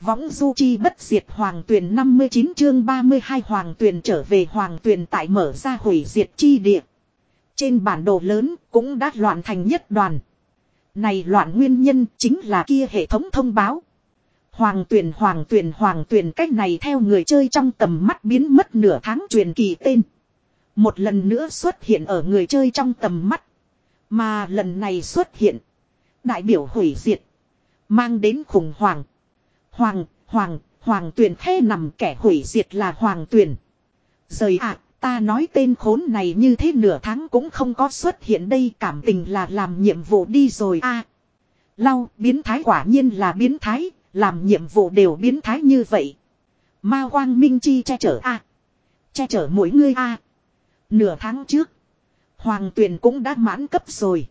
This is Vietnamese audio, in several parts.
Võng du chi bất diệt hoàng tuyển 59 chương 32 hoàng tuyển trở về hoàng tuyển tại mở ra hủy diệt chi địa. Trên bản đồ lớn cũng đã loạn thành nhất đoàn. Này loạn nguyên nhân chính là kia hệ thống thông báo. Hoàng tuyển hoàng tuyển hoàng tuyển cách này theo người chơi trong tầm mắt biến mất nửa tháng truyền kỳ tên. Một lần nữa xuất hiện ở người chơi trong tầm mắt. Mà lần này xuất hiện. Đại biểu hủy diệt. Mang đến khủng hoảng. Hoàng, hoàng, hoàng tuyển khe nằm kẻ hủy diệt là hoàng tuyển. Rời ạ, ta nói tên khốn này như thế nửa tháng cũng không có xuất hiện đây cảm tình là làm nhiệm vụ đi rồi a à, Lau, biến thái quả nhiên là biến thái, làm nhiệm vụ đều biến thái như vậy. Ma Quang Minh Chi che chở a Che chở mỗi người a Nửa tháng trước, Hoàng Tuyền cũng đã mãn cấp rồi.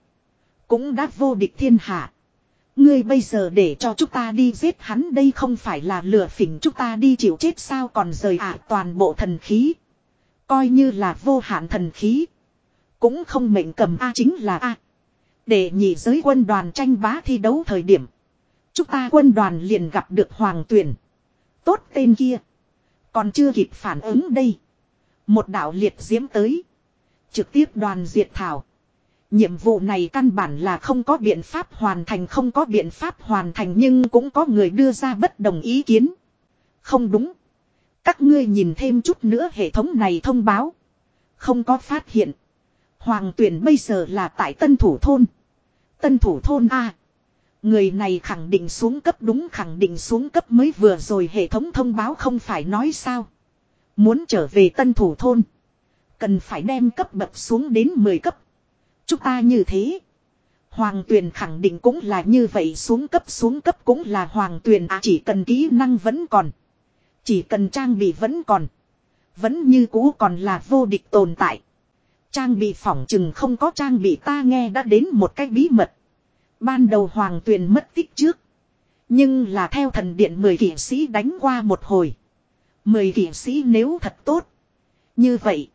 Cũng đã vô địch thiên hạ. Ngươi bây giờ để cho chúng ta đi giết hắn đây không phải là lừa phỉnh chúng ta đi chịu chết sao còn rời à toàn bộ thần khí. Coi như là vô hạn thần khí. Cũng không mệnh cầm A chính là A. Để nhị giới quân đoàn tranh bá thi đấu thời điểm. Chúng ta quân đoàn liền gặp được hoàng tuyển. Tốt tên kia. Còn chưa kịp phản ứng đây. Một đạo liệt diễm tới. Trực tiếp đoàn diệt thảo. Nhiệm vụ này căn bản là không có biện pháp hoàn thành, không có biện pháp hoàn thành nhưng cũng có người đưa ra bất đồng ý kiến. Không đúng. Các ngươi nhìn thêm chút nữa hệ thống này thông báo. Không có phát hiện. Hoàng tuyển bây giờ là tại tân thủ thôn. Tân thủ thôn A. Người này khẳng định xuống cấp đúng, khẳng định xuống cấp mới vừa rồi hệ thống thông báo không phải nói sao. Muốn trở về tân thủ thôn. Cần phải đem cấp bậc xuống đến 10 cấp. Chúng ta như thế. Hoàng tuyền khẳng định cũng là như vậy, xuống cấp xuống cấp cũng là hoàng tuyền à chỉ cần kỹ năng vẫn còn. Chỉ cần trang bị vẫn còn. Vẫn như cũ còn là vô địch tồn tại. Trang bị phỏng chừng không có trang bị, ta nghe đã đến một cái bí mật. Ban đầu hoàng tuyền mất tích trước. Nhưng là theo thần điện 10 kỷ sĩ đánh qua một hồi. 10 kỷ sĩ nếu thật tốt. Như vậy.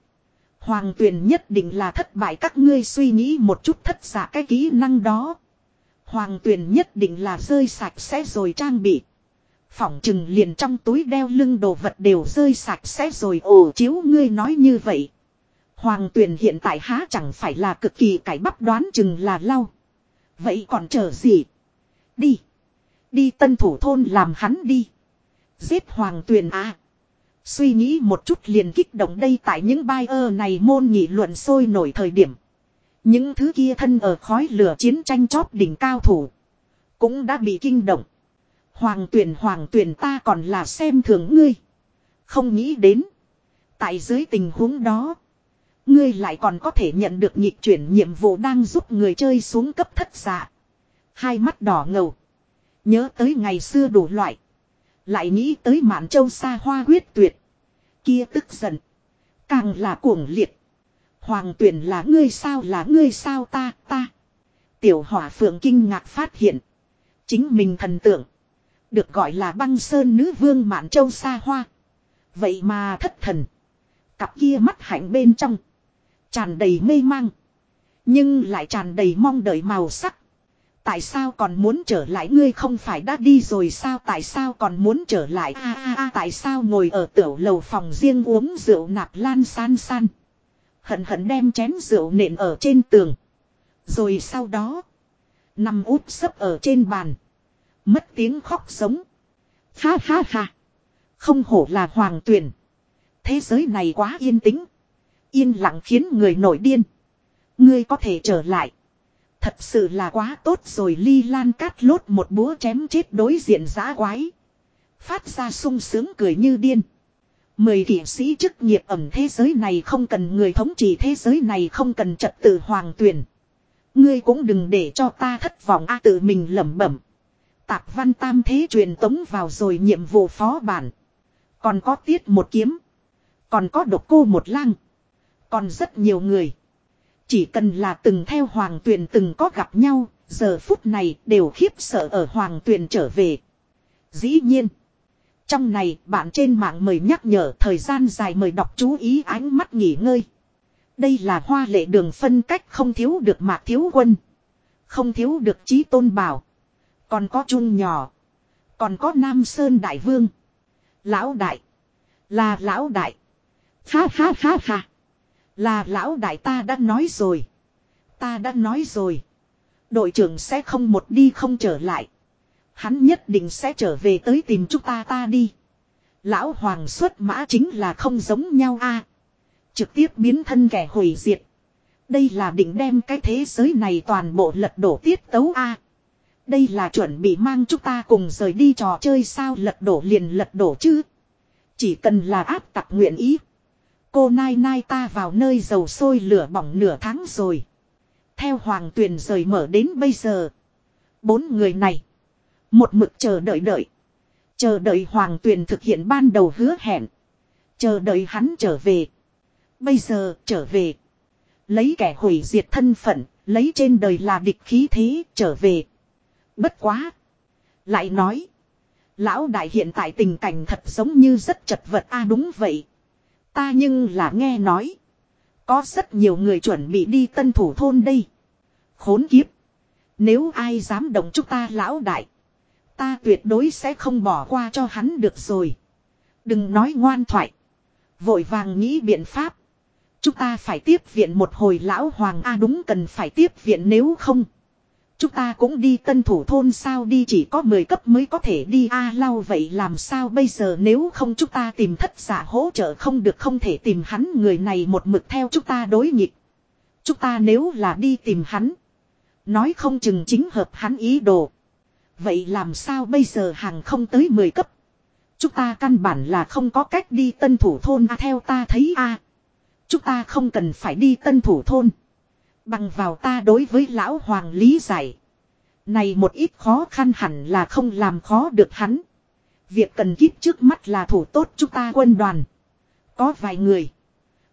Hoàng tuyền nhất định là thất bại các ngươi suy nghĩ một chút thất giả cái kỹ năng đó. Hoàng tuyền nhất định là rơi sạch sẽ rồi trang bị. Phỏng chừng liền trong túi đeo lưng đồ vật đều rơi sạch sẽ rồi ồ, chiếu ngươi nói như vậy. Hoàng tuyền hiện tại há chẳng phải là cực kỳ cải bắp đoán chừng là lau. Vậy còn chờ gì? Đi. Đi tân thủ thôn làm hắn đi. Giết hoàng tuyền à. Suy nghĩ một chút liền kích động đây tại những bài ơ này môn nghị luận sôi nổi thời điểm. Những thứ kia thân ở khói lửa chiến tranh chóp đỉnh cao thủ. Cũng đã bị kinh động. Hoàng tuyển hoàng tuyển ta còn là xem thường ngươi. Không nghĩ đến. Tại dưới tình huống đó. Ngươi lại còn có thể nhận được nhịp chuyển nhiệm vụ đang giúp người chơi xuống cấp thất dạ. Hai mắt đỏ ngầu. Nhớ tới ngày xưa đủ loại. Lại nghĩ tới mạn châu xa hoa quyết tuyệt. Kia tức giận. Càng là cuồng liệt. Hoàng tuyển là ngươi sao là ngươi sao ta ta. Tiểu hỏa phượng kinh ngạc phát hiện. Chính mình thần tượng. Được gọi là băng sơn nữ vương mạn châu xa hoa. Vậy mà thất thần. Cặp kia mắt hạnh bên trong. Tràn đầy mê mang. Nhưng lại tràn đầy mong đợi màu sắc. Tại sao còn muốn trở lại ngươi không phải đã đi rồi sao tại sao còn muốn trở lại a a a, tại sao ngồi ở tiểu lầu phòng riêng uống rượu nạp lan san san. Hận hận đem chén rượu nện ở trên tường. Rồi sau đó. Nằm úp sấp ở trên bàn. Mất tiếng khóc sống. Ha ha ha. Không hổ là hoàng tuyển. Thế giới này quá yên tĩnh. Yên lặng khiến người nổi điên. Ngươi có thể trở lại. Thật sự là quá tốt rồi, ly lan cát lốt một búa chém chết đối diện giã quái. Phát ra sung sướng cười như điên. Mười kỷ sĩ chức nghiệp ẩm thế giới này không cần người thống trị thế giới này không cần trật tự hoàng tuyển. Ngươi cũng đừng để cho ta thất vọng, a tự mình lẩm bẩm. Tạp văn tam thế truyền tống vào rồi nhiệm vụ phó bản. Còn có tiết một kiếm. Còn có độc cô một lang. Còn rất nhiều người. Chỉ cần là từng theo hoàng tuyền từng có gặp nhau, giờ phút này đều khiếp sợ ở hoàng tuyền trở về. Dĩ nhiên. Trong này bạn trên mạng mời nhắc nhở thời gian dài mời đọc chú ý ánh mắt nghỉ ngơi. Đây là hoa lệ đường phân cách không thiếu được mạc thiếu quân. Không thiếu được trí tôn bảo. Còn có chung nhỏ. Còn có Nam Sơn Đại Vương. Lão Đại. Là Lão Đại. Ha ha ha ha. Là Lão Đại ta đã nói rồi. Ta đã nói rồi. Đội trưởng sẽ không một đi không trở lại. Hắn nhất định sẽ trở về tới tìm chúng ta ta đi. Lão Hoàng xuất mã chính là không giống nhau a Trực tiếp biến thân kẻ hủy diệt. Đây là định đem cái thế giới này toàn bộ lật đổ tiết tấu a Đây là chuẩn bị mang chúng ta cùng rời đi trò chơi sao lật đổ liền lật đổ chứ. Chỉ cần là áp tặc nguyện ý. Cô nai nai ta vào nơi dầu sôi lửa bỏng nửa tháng rồi. Theo hoàng tuyền rời mở đến bây giờ. Bốn người này. Một mực chờ đợi đợi. Chờ đợi hoàng tuyền thực hiện ban đầu hứa hẹn. Chờ đợi hắn trở về. Bây giờ trở về. Lấy kẻ hủy diệt thân phận. Lấy trên đời là địch khí thế, trở về. Bất quá. Lại nói. Lão đại hiện tại tình cảnh thật giống như rất chật vật a đúng vậy. Ta nhưng là nghe nói. Có rất nhiều người chuẩn bị đi tân thủ thôn đây. Khốn kiếp. Nếu ai dám động chúng ta lão đại. Ta tuyệt đối sẽ không bỏ qua cho hắn được rồi. Đừng nói ngoan thoại. Vội vàng nghĩ biện pháp. Chúng ta phải tiếp viện một hồi lão hoàng A, đúng cần phải tiếp viện nếu không. Chúng ta cũng đi tân thủ thôn sao đi chỉ có 10 cấp mới có thể đi A lau vậy làm sao bây giờ nếu không chúng ta tìm thất giả hỗ trợ không được không thể tìm hắn người này một mực theo chúng ta đối nghịch. Chúng ta nếu là đi tìm hắn. Nói không chừng chính hợp hắn ý đồ. Vậy làm sao bây giờ hàng không tới 10 cấp. Chúng ta căn bản là không có cách đi tân thủ thôn à, theo ta thấy a Chúng ta không cần phải đi tân thủ thôn. Bằng vào ta đối với lão hoàng lý giải. Này một ít khó khăn hẳn là không làm khó được hắn. Việc cần kiếp trước mắt là thủ tốt chúng ta quân đoàn. Có vài người.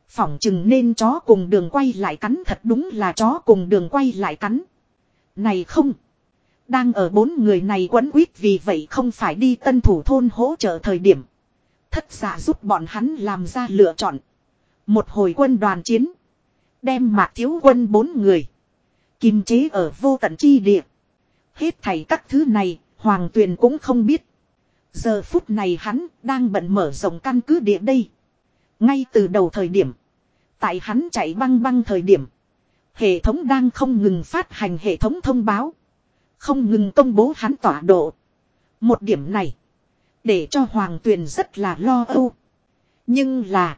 Phỏng chừng nên chó cùng đường quay lại cắn thật đúng là chó cùng đường quay lại cắn. Này không. Đang ở bốn người này quấn quýt vì vậy không phải đi tân thủ thôn hỗ trợ thời điểm. Thất giả giúp bọn hắn làm ra lựa chọn. Một hồi quân đoàn chiến. Đem mạc thiếu quân bốn người. Kim chế ở vô tận chi địa. Hết thảy các thứ này, Hoàng Tuyền cũng không biết. Giờ phút này hắn đang bận mở rộng căn cứ địa đây. Ngay từ đầu thời điểm. Tại hắn chạy băng băng thời điểm. Hệ thống đang không ngừng phát hành hệ thống thông báo. Không ngừng công bố hắn tọa độ. Một điểm này. Để cho Hoàng Tuyền rất là lo âu. Nhưng là.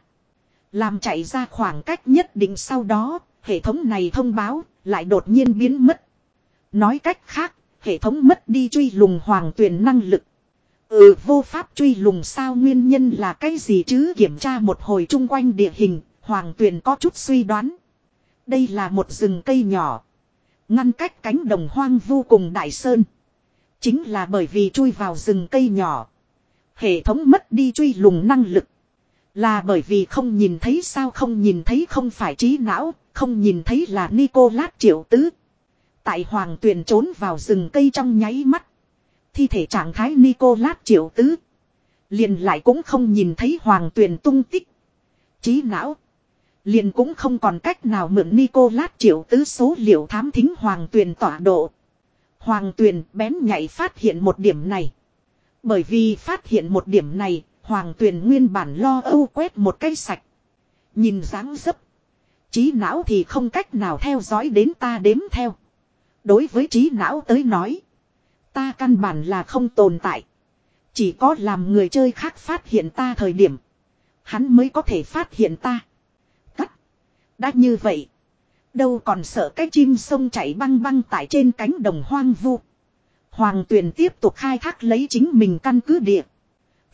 Làm chạy ra khoảng cách nhất định sau đó. Hệ thống này thông báo. Lại đột nhiên biến mất. Nói cách khác. Hệ thống mất đi truy lùng Hoàng Tuyền năng lực. Ừ vô pháp truy lùng sao nguyên nhân là cái gì chứ kiểm tra một hồi chung quanh địa hình. Hoàng Tuyền có chút suy đoán. Đây là một rừng cây nhỏ. Ngăn cách cánh đồng hoang vô cùng đại sơn. Chính là bởi vì chui vào rừng cây nhỏ. Hệ thống mất đi truy lùng năng lực. Là bởi vì không nhìn thấy sao không nhìn thấy không phải trí não, không nhìn thấy là Nicolas triệu tứ. Tại hoàng tuyền trốn vào rừng cây trong nháy mắt. Thi thể trạng thái Nicolas triệu tứ. Liền lại cũng không nhìn thấy hoàng tuyền tung tích. Trí não. Liền cũng không còn cách nào mượn Nicolas triệu tứ số liệu thám thính hoàng tuyền tỏa độ. Hoàng tuyền bén nhạy phát hiện một điểm này. Bởi vì phát hiện một điểm này, hoàng tuyền nguyên bản lo âu quét một cái sạch. Nhìn dáng dấp. Trí não thì không cách nào theo dõi đến ta đếm theo. Đối với trí não tới nói. Ta căn bản là không tồn tại. Chỉ có làm người chơi khác phát hiện ta thời điểm. Hắn mới có thể phát hiện ta. Cắt. Đã như vậy. Đâu còn sợ cái chim sông chảy băng băng tại trên cánh đồng hoang vu. Hoàng tuyền tiếp tục khai thác lấy chính mình căn cứ địa.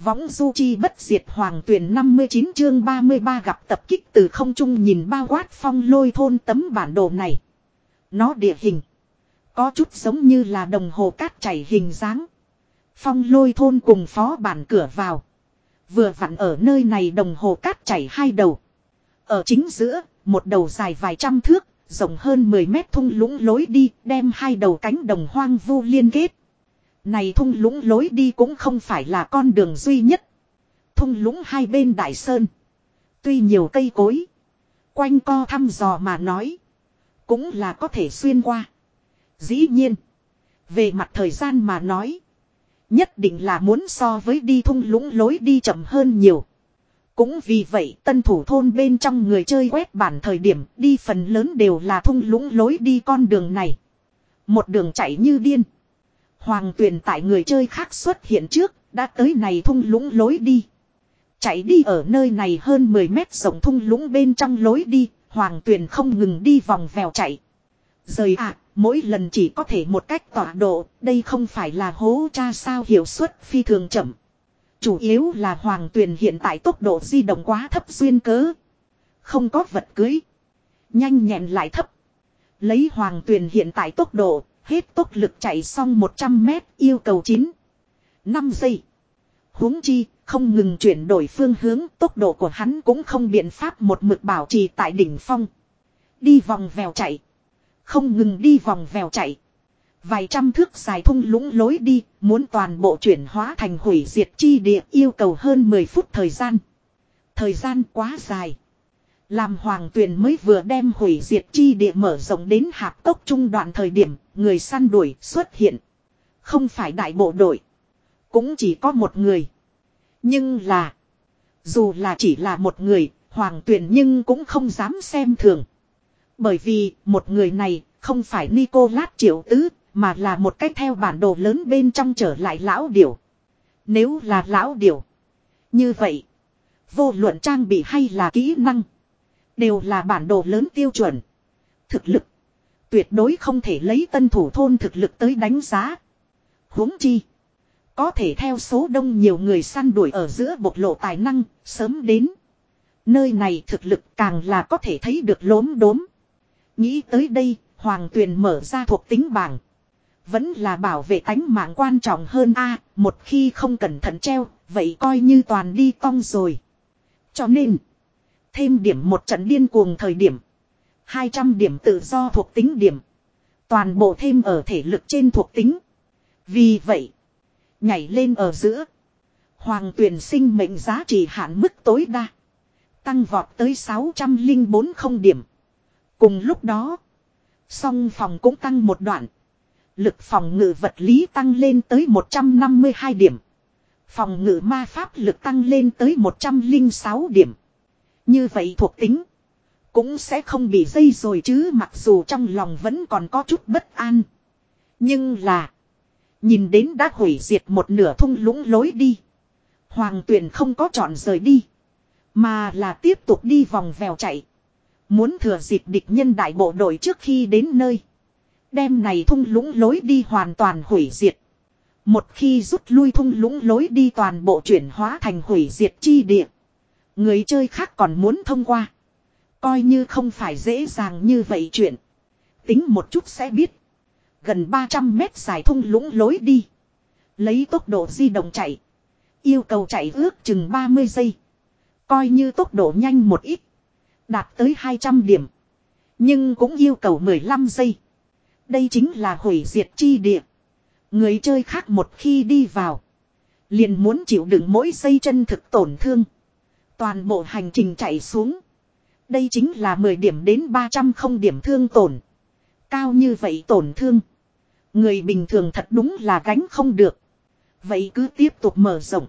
Võng du chi bất diệt hoàng tuyền 59 chương 33 gặp tập kích từ không trung nhìn bao quát phong lôi thôn tấm bản đồ này. Nó địa hình. Có chút giống như là đồng hồ cát chảy hình dáng. Phong lôi thôn cùng phó bản cửa vào. Vừa vặn ở nơi này đồng hồ cát chảy hai đầu. Ở chính giữa, một đầu dài vài trăm thước, rộng hơn 10 mét thung lũng lối đi, đem hai đầu cánh đồng hoang vu liên kết. Này thung lũng lối đi cũng không phải là con đường duy nhất. Thung lũng hai bên đại sơn. Tuy nhiều cây cối. Quanh co thăm dò mà nói. Cũng là có thể xuyên qua. Dĩ nhiên. Về mặt thời gian mà nói. Nhất định là muốn so với đi thung lũng lối đi chậm hơn nhiều. Cũng vì vậy tân thủ thôn bên trong người chơi quét bản thời điểm đi phần lớn đều là thung lũng lối đi con đường này. Một đường chạy như điên. Hoàng tuyền tại người chơi khác xuất hiện trước, đã tới này thung lũng lối đi. Chạy đi ở nơi này hơn 10 mét rộng thung lũng bên trong lối đi, hoàng tuyền không ngừng đi vòng vèo chạy. Rời ạ, mỗi lần chỉ có thể một cách tọa độ, đây không phải là hố cha sao hiệu suất phi thường chậm. Chủ yếu là hoàng tuyền hiện tại tốc độ di động quá thấp duyên cớ. Không có vật cưới. Nhanh nhẹn lại thấp. Lấy hoàng tuyền hiện tại tốc độ, hết tốc lực chạy xong 100 mét yêu cầu 9. 5 giây. huống chi, không ngừng chuyển đổi phương hướng, tốc độ của hắn cũng không biện pháp một mực bảo trì tại đỉnh phong. Đi vòng vèo chạy. Không ngừng đi vòng vèo chạy. Vài trăm thước dài thung lũng lối đi, muốn toàn bộ chuyển hóa thành hủy diệt chi địa yêu cầu hơn 10 phút thời gian. Thời gian quá dài. Làm hoàng tuyền mới vừa đem hủy diệt chi địa mở rộng đến hạp tốc trung đoạn thời điểm, người săn đuổi xuất hiện. Không phải đại bộ đội. Cũng chỉ có một người. Nhưng là. Dù là chỉ là một người, hoàng tuyền nhưng cũng không dám xem thường. Bởi vì, một người này, không phải Nicolas Triệu Tứ, mà là một cách theo bản đồ lớn bên trong trở lại lão điểu. Nếu là lão điểu. Như vậy. Vô luận trang bị hay là kỹ năng. Đều là bản đồ lớn tiêu chuẩn. Thực lực. Tuyệt đối không thể lấy tân thủ thôn thực lực tới đánh giá. huống chi. Có thể theo số đông nhiều người săn đuổi ở giữa bộc lộ tài năng, sớm đến. Nơi này thực lực càng là có thể thấy được lốm đốm. Nghĩ tới đây, Hoàng Tuyền mở ra thuộc tính bảng. Vẫn là bảo vệ tánh mạng quan trọng hơn a một khi không cẩn thận treo, vậy coi như toàn đi cong rồi. Cho nên, thêm điểm một trận điên cuồng thời điểm. 200 điểm tự do thuộc tính điểm. Toàn bộ thêm ở thể lực trên thuộc tính. Vì vậy, nhảy lên ở giữa. Hoàng tuyển sinh mệnh giá trị hạn mức tối đa. Tăng vọt tới 604 không điểm. Cùng lúc đó, song phòng cũng tăng một đoạn. Lực phòng ngự vật lý tăng lên tới 152 điểm. Phòng ngự ma pháp lực tăng lên tới 106 điểm. Như vậy thuộc tính. Cũng sẽ không bị dây rồi chứ mặc dù trong lòng vẫn còn có chút bất an. Nhưng là. Nhìn đến đã hủy diệt một nửa thung lũng lối đi. Hoàng tuyển không có chọn rời đi. Mà là tiếp tục đi vòng vèo chạy. Muốn thừa dịp địch nhân đại bộ đội trước khi đến nơi. Đêm này thung lũng lối đi hoàn toàn hủy diệt. Một khi rút lui thung lũng lối đi toàn bộ chuyển hóa thành hủy diệt chi địa. Người chơi khác còn muốn thông qua. Coi như không phải dễ dàng như vậy chuyện. Tính một chút sẽ biết. Gần 300 mét dài thung lũng lối đi. Lấy tốc độ di động chạy. Yêu cầu chạy ước chừng 30 giây. Coi như tốc độ nhanh một ít. Đạt tới 200 điểm. Nhưng cũng yêu cầu 15 giây. Đây chính là hủy diệt chi địa. Người chơi khác một khi đi vào. Liền muốn chịu đựng mỗi giây chân thực tổn thương. Toàn bộ hành trình chạy xuống. Đây chính là 10 điểm đến 300 không điểm thương tổn. Cao như vậy tổn thương. Người bình thường thật đúng là gánh không được. Vậy cứ tiếp tục mở rộng.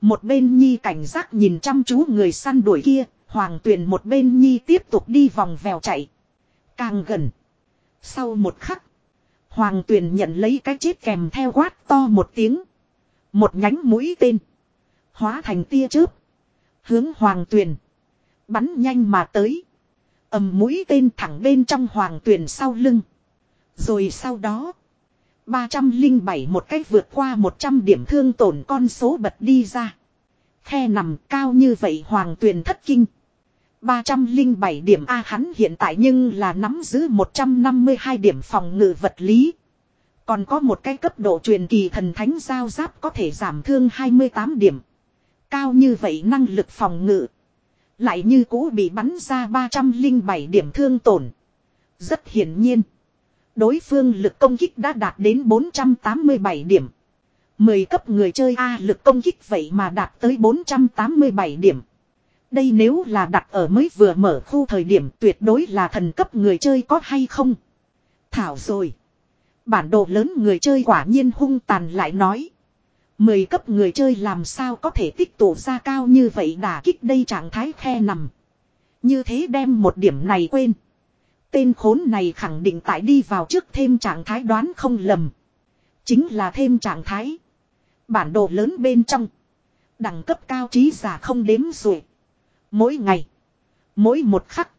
Một bên nhi cảnh giác nhìn chăm chú người săn đuổi kia, hoàng tuyền một bên nhi tiếp tục đi vòng vèo chạy. Càng gần. Sau một khắc, hoàng tuyền nhận lấy cái chết kèm theo quát to một tiếng. Một nhánh mũi tên. Hóa thành tia chớp. Hướng hoàng tuyền. Bắn nhanh mà tới. ầm mũi tên thẳng bên trong hoàng tuyền sau lưng. Rồi sau đó. 307 một cách vượt qua 100 điểm thương tổn con số bật đi ra. Khe nằm cao như vậy hoàng tuyền thất kinh. 307 điểm A hắn hiện tại nhưng là nắm giữ 152 điểm phòng ngự vật lý. Còn có một cái cấp độ truyền kỳ thần thánh giao giáp có thể giảm thương 28 điểm. Cao như vậy năng lực phòng ngự. Lại như cũ bị bắn ra 307 điểm thương tổn. Rất hiển nhiên. Đối phương lực công kích đã đạt đến 487 điểm. 10 cấp người chơi A lực công kích vậy mà đạt tới 487 điểm. Đây nếu là đặt ở mới vừa mở khu thời điểm tuyệt đối là thần cấp người chơi có hay không. Thảo rồi. Bản đồ lớn người chơi quả nhiên hung tàn lại nói. Mười cấp người chơi làm sao có thể tích tụ ra cao như vậy đả kích đây trạng thái khe nằm. Như thế đem một điểm này quên. Tên khốn này khẳng định tại đi vào trước thêm trạng thái đoán không lầm. Chính là thêm trạng thái. Bản đồ lớn bên trong. Đẳng cấp cao trí giả không đếm rồi. Mỗi ngày. Mỗi một khắc.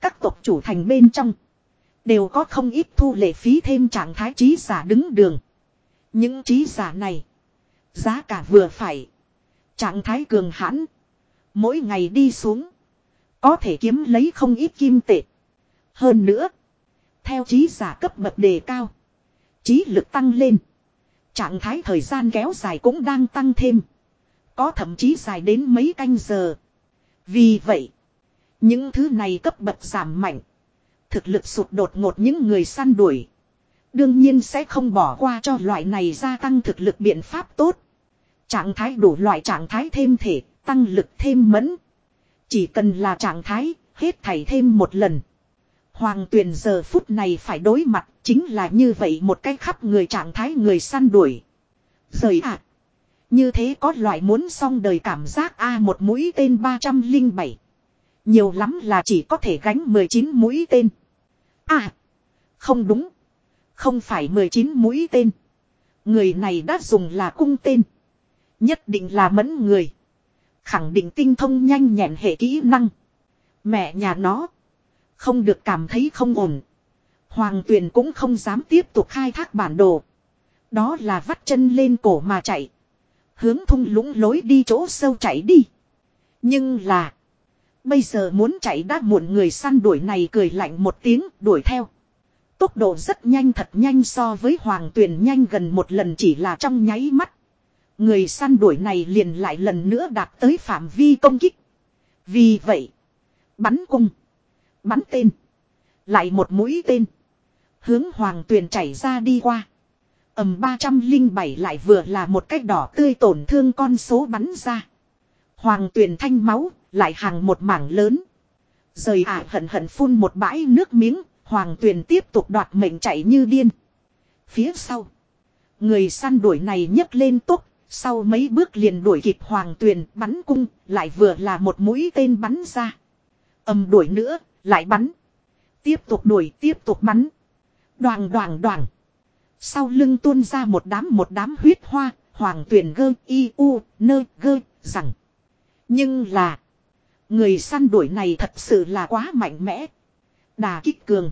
Các tộc chủ thành bên trong. Đều có không ít thu lệ phí thêm trạng thái trí giả đứng đường. Những trí giả này. Giá cả vừa phải. Trạng thái cường hãn. Mỗi ngày đi xuống. Có thể kiếm lấy không ít kim tệ. Hơn nữa. Theo trí giả cấp bậc đề cao. Trí lực tăng lên. Trạng thái thời gian kéo dài cũng đang tăng thêm. Có thậm chí dài đến mấy canh giờ. Vì vậy. Những thứ này cấp bậc giảm mạnh. Thực lực sụt đột ngột những người săn đuổi. Đương nhiên sẽ không bỏ qua cho loại này gia tăng thực lực biện pháp tốt. Trạng thái đủ loại trạng thái thêm thể, tăng lực thêm mẫn. Chỉ cần là trạng thái, hết thảy thêm một lần. Hoàng tuyền giờ phút này phải đối mặt chính là như vậy một cái khắp người trạng thái người săn đuổi. Rời ạ. Như thế có loại muốn xong đời cảm giác A một mũi tên 307. Nhiều lắm là chỉ có thể gánh 19 mũi tên. À. Không đúng. Không phải 19 mũi tên. Người này đã dùng là cung tên. Nhất định là mẫn người. Khẳng định tinh thông nhanh nhẹn hệ kỹ năng. Mẹ nhà nó. Không được cảm thấy không ổn. Hoàng tuyền cũng không dám tiếp tục khai thác bản đồ. Đó là vắt chân lên cổ mà chạy. Hướng thung lũng lối đi chỗ sâu chạy đi. Nhưng là. Bây giờ muốn chạy đã muộn người săn đuổi này cười lạnh một tiếng, đuổi theo. Tốc độ rất nhanh thật nhanh so với hoàng tuyền nhanh gần một lần chỉ là trong nháy mắt. Người săn đuổi này liền lại lần nữa đạt tới phạm vi công kích. Vì vậy. Bắn cung. Bắn tên. Lại một mũi tên. Hướng hoàng tuyền chảy ra đi qua. ầm 307 lại vừa là một cách đỏ tươi tổn thương con số bắn ra. Hoàng tuyền thanh máu, lại hàng một mảng lớn. Rời ả hận hận phun một bãi nước miếng, hoàng tuyền tiếp tục đoạt mệnh chạy như điên. Phía sau. Người săn đuổi này nhấc lên tốc, sau mấy bước liền đuổi kịp hoàng tuyền bắn cung, lại vừa là một mũi tên bắn ra. ầm đuổi nữa, lại bắn. Tiếp tục đuổi, tiếp tục bắn. Đoàn đoàn đoàn. Sau lưng tuôn ra một đám một đám huyết hoa, hoàng tuyền gơ y u nơ gơ rằng. Nhưng là. Người săn đuổi này thật sự là quá mạnh mẽ. Đà kích cường.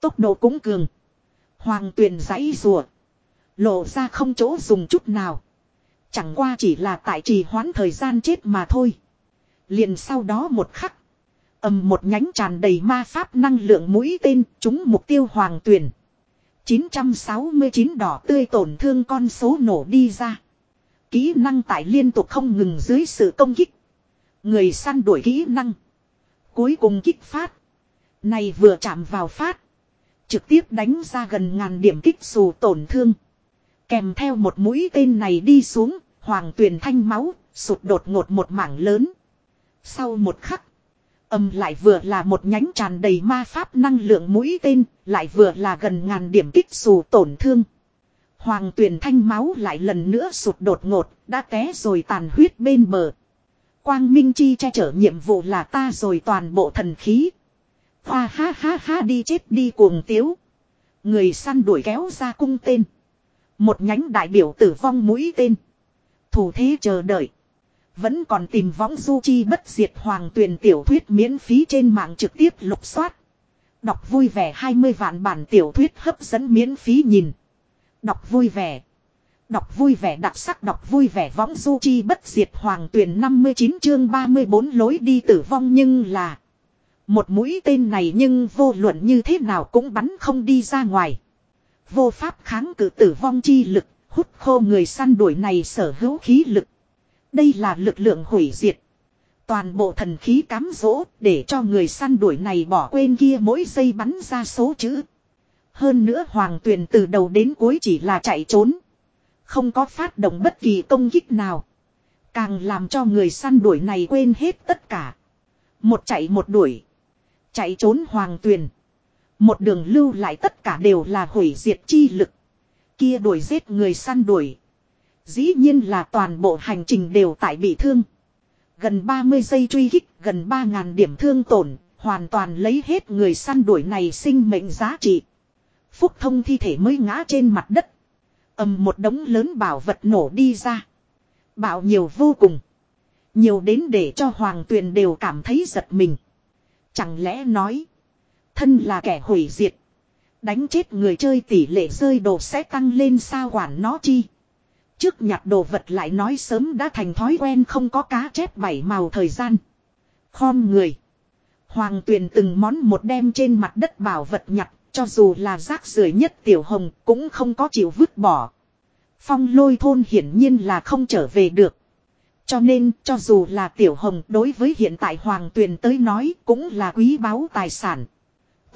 Tốc độ cũng cường. Hoàng tuyền giãy rùa. Lộ ra không chỗ dùng chút nào. Chẳng qua chỉ là tại trì hoãn thời gian chết mà thôi. Liền sau đó một khắc, ầm một nhánh tràn đầy ma pháp năng lượng mũi tên trúng mục tiêu hoàng tuyển. 969 đỏ tươi tổn thương con số nổ đi ra. Kỹ năng tại liên tục không ngừng dưới sự công kích. Người săn đuổi kỹ năng. Cuối cùng kích phát. Này vừa chạm vào phát. Trực tiếp đánh ra gần ngàn điểm kích dù tổn thương kèm theo một mũi tên này đi xuống hoàng tuyền thanh máu sụt đột ngột một mảng lớn sau một khắc Âm lại vừa là một nhánh tràn đầy ma pháp năng lượng mũi tên, lại vừa là gần ngàn điểm kích xù tổn thương. Hoàng tuyền thanh máu lại lần nữa sụt đột ngột, đã té rồi tàn huyết bên bờ. Quang Minh Chi che chở nhiệm vụ là ta rồi toàn bộ thần khí. Hoa ha ha ha đi chết đi cuồng tiếu. Người săn đuổi kéo ra cung tên. Một nhánh đại biểu tử vong mũi tên. Thủ thế chờ đợi. Vẫn còn tìm võng du chi bất diệt hoàng tuyển tiểu thuyết miễn phí trên mạng trực tiếp lục soát. Đọc vui vẻ 20 vạn bản tiểu thuyết hấp dẫn miễn phí nhìn. Đọc vui vẻ. Đọc vui vẻ đặc sắc đọc vui vẻ võng du chi bất diệt hoàng tuyển 59 chương 34 lối đi tử vong nhưng là. Một mũi tên này nhưng vô luận như thế nào cũng bắn không đi ra ngoài. Vô pháp kháng cự tử vong chi lực, hút khô người săn đuổi này sở hữu khí lực. Đây là lực lượng hủy diệt. Toàn bộ thần khí cám dỗ để cho người săn đuổi này bỏ quên kia mỗi giây bắn ra số chữ. Hơn nữa hoàng tuyền từ đầu đến cuối chỉ là chạy trốn. Không có phát động bất kỳ công kích nào. Càng làm cho người săn đuổi này quên hết tất cả. Một chạy một đuổi. Chạy trốn hoàng tuyền. Một đường lưu lại tất cả đều là hủy diệt chi lực. Kia đuổi giết người săn đuổi. Dĩ nhiên là toàn bộ hành trình đều tại bị thương. Gần 30 giây truy kích, gần 3.000 điểm thương tổn, hoàn toàn lấy hết người săn đuổi này sinh mệnh giá trị. Phúc thông thi thể mới ngã trên mặt đất. ầm một đống lớn bảo vật nổ đi ra. Bảo nhiều vô cùng. Nhiều đến để cho hoàng tuyền đều cảm thấy giật mình. Chẳng lẽ nói. Thân là kẻ hủy diệt. Đánh chết người chơi tỷ lệ rơi đồ sẽ tăng lên sao quản nó chi. Trước nhặt đồ vật lại nói sớm đã thành thói quen không có cá chép bảy màu thời gian. Khom người. Hoàng tuyền từng món một đem trên mặt đất bảo vật nhặt, cho dù là rác rưởi nhất tiểu hồng cũng không có chịu vứt bỏ. Phong lôi thôn hiển nhiên là không trở về được. Cho nên, cho dù là tiểu hồng đối với hiện tại hoàng tuyền tới nói cũng là quý báu tài sản.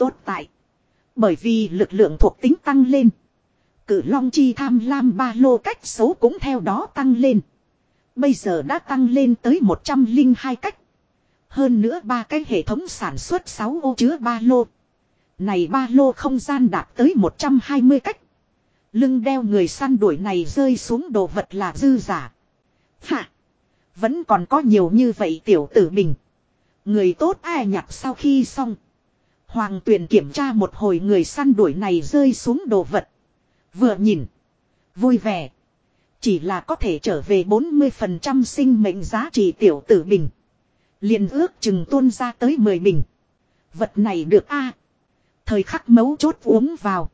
Tốt tại. Bởi vì lực lượng thuộc tính tăng lên. Cử long chi tham lam ba lô cách xấu cũng theo đó tăng lên. Bây giờ đã tăng lên tới 102 cách. Hơn nữa ba cái hệ thống sản xuất 6 ô chứa ba lô. Này ba lô không gian đạt tới 120 cách. Lưng đeo người săn đuổi này rơi xuống đồ vật là dư giả. Hạ! Vẫn còn có nhiều như vậy tiểu tử bình. Người tốt ai nhặt sau khi xong. Hoàng tuyền kiểm tra một hồi người săn đuổi này rơi xuống đồ vật. Vừa nhìn. Vui vẻ. Chỉ là có thể trở về 40% sinh mệnh giá trị tiểu tử bình. liền ước chừng tuôn ra tới 10 bình. Vật này được a Thời khắc mấu chốt uống vào.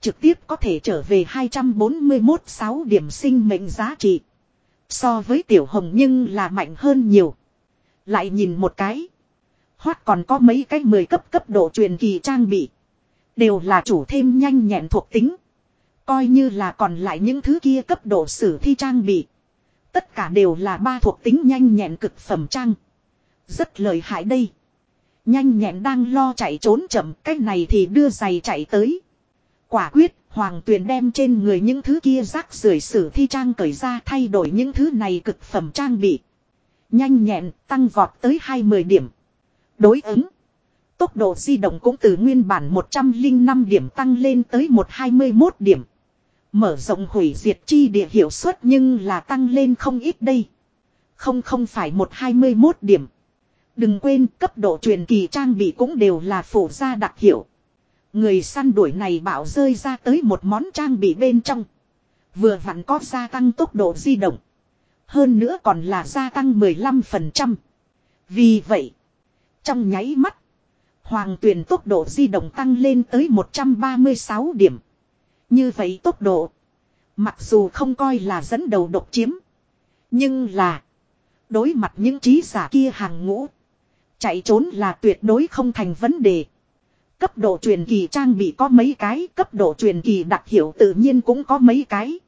Trực tiếp có thể trở về 241 6 điểm sinh mệnh giá trị. So với tiểu hồng nhưng là mạnh hơn nhiều. Lại nhìn một cái hoặc còn có mấy cái 10 cấp cấp độ truyền kỳ trang bị. Đều là chủ thêm nhanh nhẹn thuộc tính. Coi như là còn lại những thứ kia cấp độ sử thi trang bị. Tất cả đều là ba thuộc tính nhanh nhẹn cực phẩm trang. Rất lợi hại đây. Nhanh nhẹn đang lo chạy trốn chậm cách này thì đưa giày chạy tới. Quả quyết, Hoàng Tuyền đem trên người những thứ kia rác rưởi sử thi trang cởi ra thay đổi những thứ này cực phẩm trang bị. Nhanh nhẹn, tăng vọt tới 20 điểm. Đối ứng. Tốc độ di động cũng từ nguyên bản 105 điểm tăng lên tới 121 điểm. Mở rộng hủy diệt chi địa hiệu suất nhưng là tăng lên không ít đây. Không không phải 121 điểm. Đừng quên cấp độ truyền kỳ trang bị cũng đều là phổ gia đặc hiệu. Người săn đuổi này bảo rơi ra tới một món trang bị bên trong. Vừa vặn có gia tăng tốc độ di động. Hơn nữa còn là gia tăng 15%. Vì vậy, trong nháy mắt, hoàng tuyển tốc độ di động tăng lên tới 136 điểm. Như vậy tốc độ, mặc dù không coi là dẫn đầu độc chiếm, nhưng là đối mặt những trí giả kia hàng ngũ, chạy trốn là tuyệt đối không thành vấn đề. Cấp độ truyền kỳ trang bị có mấy cái, cấp độ truyền kỳ đặc hiệu tự nhiên cũng có mấy cái.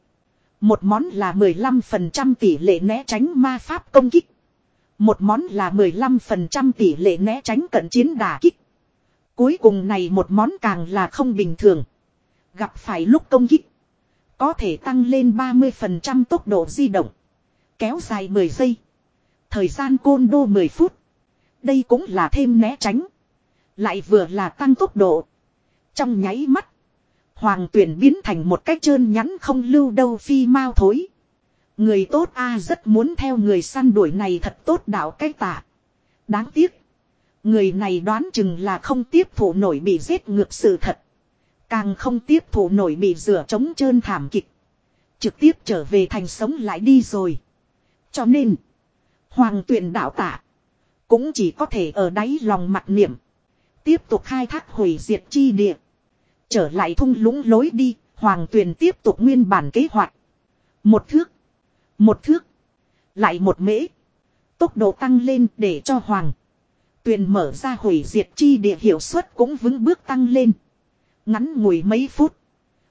Một món là 15% tỷ lệ né tránh ma pháp công kích. Một món là 15% tỷ lệ né tránh cận chiến đà kích. Cuối cùng này một món càng là không bình thường. Gặp phải lúc công kích. Có thể tăng lên 30% tốc độ di động. Kéo dài 10 giây. Thời gian côn đô 10 phút. Đây cũng là thêm né tránh. Lại vừa là tăng tốc độ. Trong nháy mắt. Hoàng tuyển biến thành một cách trơn nhắn không lưu đâu phi mau thối. Người tốt a rất muốn theo người săn đuổi này thật tốt đạo cái tạ. Đáng tiếc. Người này đoán chừng là không tiếp thủ nổi bị giết ngược sự thật. Càng không tiếp thủ nổi bị rửa trống trơn thảm kịch. Trực tiếp trở về thành sống lại đi rồi. Cho nên. Hoàng tuyển đạo tạ. Cũng chỉ có thể ở đáy lòng mặt niệm. Tiếp tục khai thác hủy diệt chi địa. Trở lại thung lũng lối đi. Hoàng tuyển tiếp tục nguyên bản kế hoạch. Một thước. Một thước. Lại một mễ. Tốc độ tăng lên để cho Hoàng. Tuyền mở ra hủy diệt chi địa hiệu suất cũng vững bước tăng lên. Ngắn ngủi mấy phút.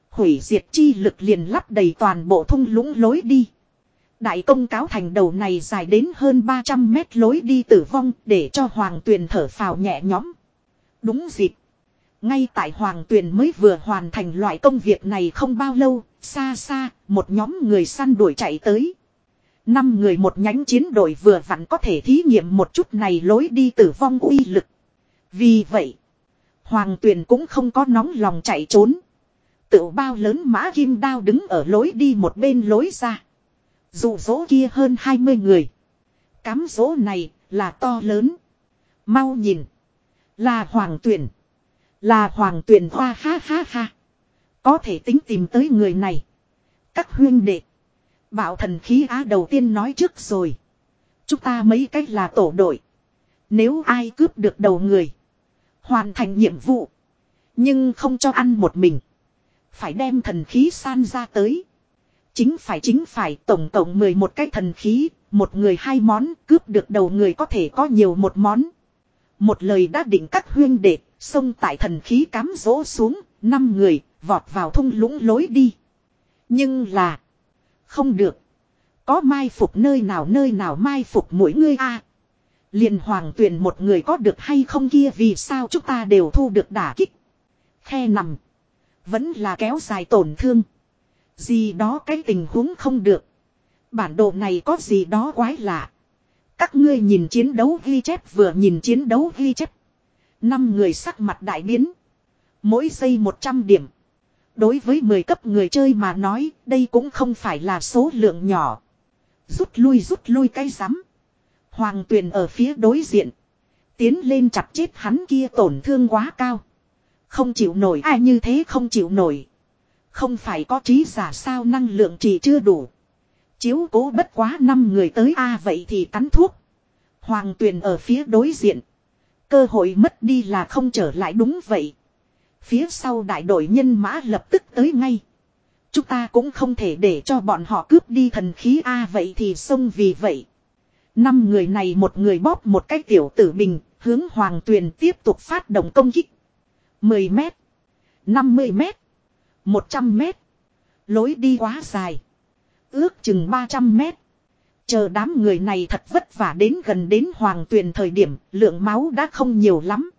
Hủy diệt chi lực liền lắp đầy toàn bộ thung lũng lối đi. Đại công cáo thành đầu này dài đến hơn 300 mét lối đi tử vong để cho Hoàng Tuyền thở phào nhẹ nhõm. Đúng dịp. Ngay tại Hoàng Tuyền mới vừa hoàn thành loại công việc này không bao lâu, xa xa, một nhóm người săn đuổi chạy tới. Năm người một nhánh chiến đội vừa vặn có thể thí nghiệm một chút này lối đi tử vong uy lực. Vì vậy, Hoàng Tuyền cũng không có nóng lòng chạy trốn. Tự bao lớn mã kim đao đứng ở lối đi một bên lối ra. Dụ dỗ kia hơn 20 người. Cám dỗ này là to lớn. Mau nhìn. Là hoàng tuyền, Là hoàng tuyền hoa ha ha ha. Có thể tính tìm tới người này. Các huyên đệ. Bảo thần khí á đầu tiên nói trước rồi. Chúng ta mấy cách là tổ đội. Nếu ai cướp được đầu người. Hoàn thành nhiệm vụ. Nhưng không cho ăn một mình. Phải đem thần khí san ra tới. Chính phải chính phải, tổng cộng 11 cái thần khí. Một người hai món, cướp được đầu người có thể có nhiều một món. Một lời đã định các huyên đệ. Xông tại thần khí cám dỗ xuống. Năm người vọt vào thung lũng lối đi. Nhưng là. Không được. Có mai phục nơi nào nơi nào mai phục mỗi người a liền hoàng tuyển một người có được hay không kia vì sao chúng ta đều thu được đả kích. Khe nằm. Vẫn là kéo dài tổn thương. Gì đó cái tình huống không được. Bản đồ này có gì đó quái lạ. Các ngươi nhìn chiến đấu ghi chép vừa nhìn chiến đấu ghi chép. Năm người sắc mặt đại biến. Mỗi giây 100 điểm. Đối với 10 cấp người chơi mà nói, đây cũng không phải là số lượng nhỏ. Rút lui rút lui cái rắm. Hoàng tuyền ở phía đối diện. Tiến lên chặt chết hắn kia tổn thương quá cao. Không chịu nổi ai như thế không chịu nổi. Không phải có trí giả sao năng lượng chỉ chưa đủ. Chiếu cố bất quá năm người tới a vậy thì cắn thuốc. Hoàng tuyền ở phía đối diện. Cơ hội mất đi là không trở lại đúng vậy. Phía sau đại đội nhân mã lập tức tới ngay. Chúng ta cũng không thể để cho bọn họ cướp đi thần khí A vậy thì xông vì vậy. Năm người này một người bóp một cái tiểu tử bình, hướng hoàng tuyền tiếp tục phát động công kích. 10 mét, 50 mét, 100 mét. Lối đi quá dài. Ước chừng 300 mét. Chờ đám người này thật vất vả đến gần đến hoàng tuyền thời điểm, lượng máu đã không nhiều lắm.